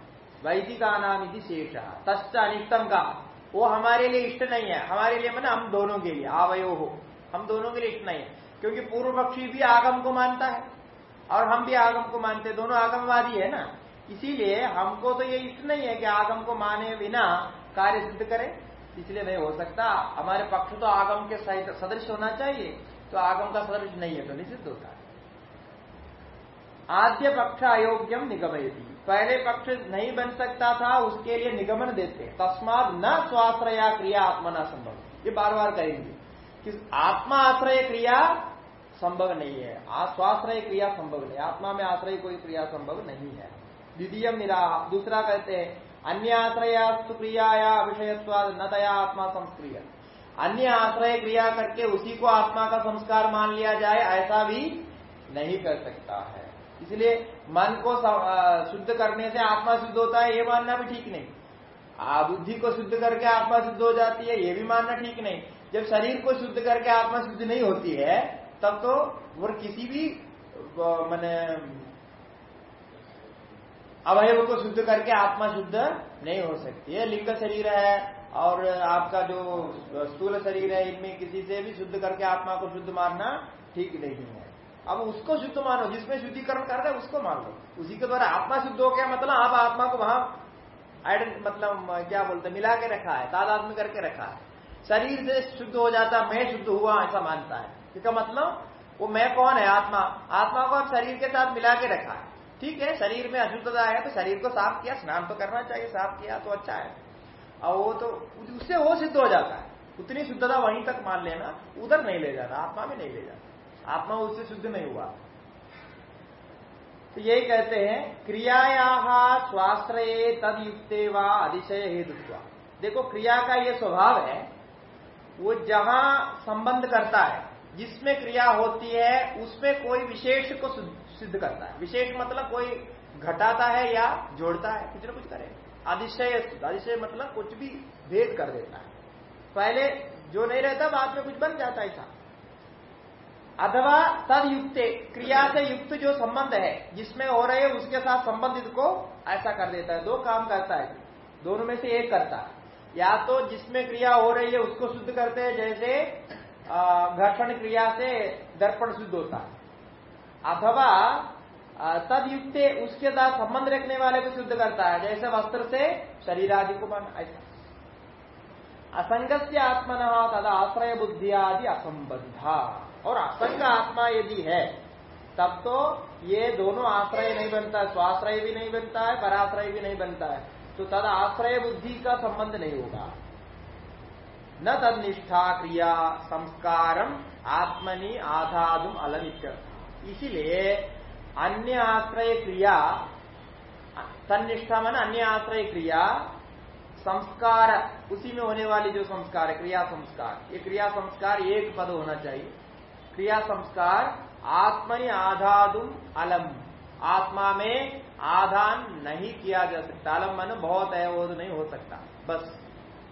वैदिका नाम शेष। तस् अनिष्टम का? वो हमारे लिए इष्ट नहीं है। हमारे लिए मैंने हम दोनों के लिए, आवयो। हो हम दोनों के लिए इष्ट नहीं है। क्योंकि पूर्व पक्षी भी आगम को मानता है और हम भी आगम को मानते हैं। दोनों आगमवादी है ना? इसीलिए हमको तो ये इष्ट नहीं है कि आगम को माने बिना कार्य सिद्ध करें। इसलिए नहीं हो सकता। हमारे पक्ष तो आगम के सदृश होना चाहिए। तो आगम का सदृश नहीं है तो निषिद्ध होता है। आद्य पक्ष अयोग्यम निगमयती। पहले पक्ष नहीं बन सकता था, उसके लिए निगमन देते। तस्मात न स्वाश्रया क्रिया आत्मा न संभव। ये बार बार करेंगे कि आत्मा आश्रय क्रिया संभव नहीं है। स्वाश्रय क्रिया संभव नहीं। आत्मा में आश्रय कोई क्रिया संभव नहीं है। द्वितीय निराह दूसरा कहते हैं, अन्य आश्रयास्तु क्रियाया विषयत्वाद न तया आत्मा संस्क्रिय। अन्य आश्रय क्रिया करके उसी को आत्मा का संस्कार मान लिया जाए, ऐसा भी नहीं कर सकता है। इसलिए मन को शुद्ध करने से आत्मा शुद्ध होता है, ये मानना भी ठीक नहीं। बुद्धि को शुद्ध करके आत्मा शुद्ध हो जाती है, ये भी मानना ठीक नहीं। जब शरीर को शुद्ध करके आत्मा शुद्ध नहीं होती है, तब तो वो किसी भी मैंने, अवयव को शुद्ध करके आत्मा शुद्ध नहीं हो सकती है। लिंग शरीर है और आपका जो स्थूल शरीर है, इनमें किसी से भी शुद्ध करके आत्मा को शुद्ध मानना ठीक नहीं है। अब उसको शुद्ध मानो, जिसमें शुद्धिकरण कर रहे हैं, उसको मान लो। उसी के द्वारा आत्मा शुद्ध हो गया मतलब आप आत्मा को वहाँ आइडेंट मतलब क्या बोलते मिला के रखा है, तादाद में करके रखा है। शरीर से शुद्ध हो जाता, मैं शुद्ध हुआ, ऐसा मानता है। इसका मतलब वो मैं कौन है, आत्मा? आत्मा को आप शरीर के साथ मिला के रखा है। ठीक है, शरीर में अशुद्धता है तो शरीर को साफ़ किया, स्नान तो करना चाहिए, साफ़ किया तो अच्छा है। और वो तो उससे वो सिद्ध हो जाता है। उतनी शुद्धता वहीं तक मान लेना, उधर नहीं ले जाना, आत्मा में नहीं ले जाना। आत्मा उससे शुद्ध नहीं हुआ। तो यही कहते हैं क्रियाया स्वाश्रय तद युक्ते व अधिशय हेतु देखो, क्रिया का ये स्वभाव है, वो जहाँ संबंध करता है, जिसमें क्रिया होती है, उसमें कोई विशेष को सिद्ध करता है। विशेष मतलब कोई घटाता है या जोड़ता है, कुछ ना कुछ करे। अतिशय अतिशय मतलब कुछ भी भेद कर देता है। पहले जो नहीं रहता, बाद में कुछ बन जाता है ऐसा। अथवा तद युक्त क्रिया से युक्त जो संबंध है, जिसमें हो रहे उसके साथ संबंधित को ऐसा कर देता है। दो काम करता है। दोनों में से एक करता है। या तो जिसमें क्रिया हो रही है उसको शुद्ध करते हैं, जैसे घर्षण क्रिया से दर्पण शुद्ध होता है। अथवा तद युक्त उसके साथ संबंध रखने वाले को शुद्ध करता है, जैसे वस्त्र से शरीर आदि को बन, ऐसा। से आत्मन तद आश्रय बुद्धि आदि असंबद्धा। और असंग आत्मा यदि है, तब तो ये दोनों आश्रय नहीं बनता है। स्वाश्रय भी नहीं बनता है, पराश्रय भी नहीं बनता है। तो तद आश्रय बुद्धि का संबंध नहीं होगा। न तद निष्ठा क्रिया संस्कारम आत्मनि आधादुम अलम इसीलिए अन्य आश्रय क्रिया तनिष्ठा मन अन्य आश्रय क्रिया, संस्कार, उसी में होने वाली जो संस्कार है, क्रिया संस्कार। ये क्रिया संस्कार एक पद होना चाहिए। क्रिया संस्कार, आत्मनि आधादुम अलम। आत्मा में आधान नहीं किया जा सकता। अलम मन बहुत है, वो तो नहीं हो सकता। बस।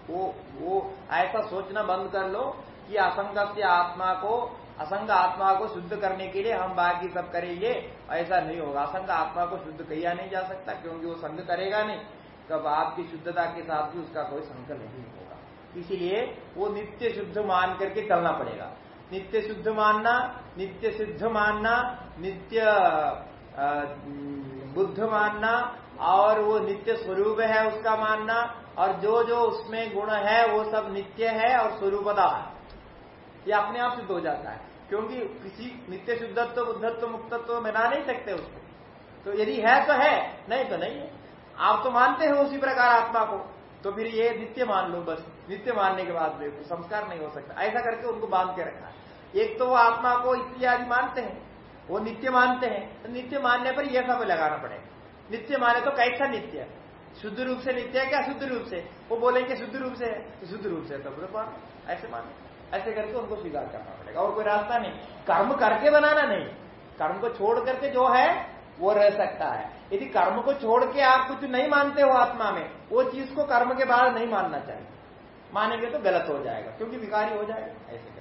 वो वो ऐसा सोचना बंद कर लो कि असंग से आत्मा को, असंग आत्मा को शुद्ध करने के लिए हम बाकी सब करेंगे। ऐसा नहीं होगा। असंग आत्मा को शुद्ध किया नहीं जा सकता, क्योंकि वो संग करेगा नहीं। तब आपकी शुद्धता के साथ भी उसका कोई संग नहीं होगा। इसीलिए वो नित्य शुद्ध मान करके चलना पड़ेगा। नित्य शुद्ध मानना, नित्य सिद्ध मानना, नित्य बुद्ध मानना, और वो नित्य स्वरूप है उसका मानना, और जो जो उसमें गुण है, वो सब नित्य है और स्वरूपदा है। ये अपने आप सिद्ध हो जाता है। क्योंकि किसी नित्य शुद्धत्व, बुद्धत्व, मुक्तत्व बना नहीं सकते उसको। तो यदि है तो है, नहीं तो नहीं है। आप तो मानते हो उसी प्रकार आत्मा को। तो फिर ये नित्य मान लो बस। नित्य मानने के बाद संस्कार नहीं हो सकता। ऐसा करके उनको बाँध के रखा है। एक तो वो आत्मा को इत्यादि मानते हैं, वो नित्य मानते हैं तो नित्य मानने पर यह सब लगाना पड़ेगा। नित्य माने तो कैसा नित्य? शुद्ध रूप से नित्य है क्या शुद्ध रूप से? वो बोलेंगे शुद्ध रूप से है तो शुद्ध रूप से तब तो मानो, ऐसे मानो। ऐसे करके उनको स्वीकार करना पड़ेगा। और कोई रास्ता नहीं। कर्म करके बनाना नहीं। कर्म को छोड़ करके जो है, वो रह सकता है। यदि कर्म को छोड़ के आप कुछ नहीं मानते हो आत्मा में, वो चीज़ को कर्म के बाहर नहीं मानना चाहिए। मानेंगे तो गलत हो जाएगा, क्योंकि विकारी हो जाएगा। ऐसे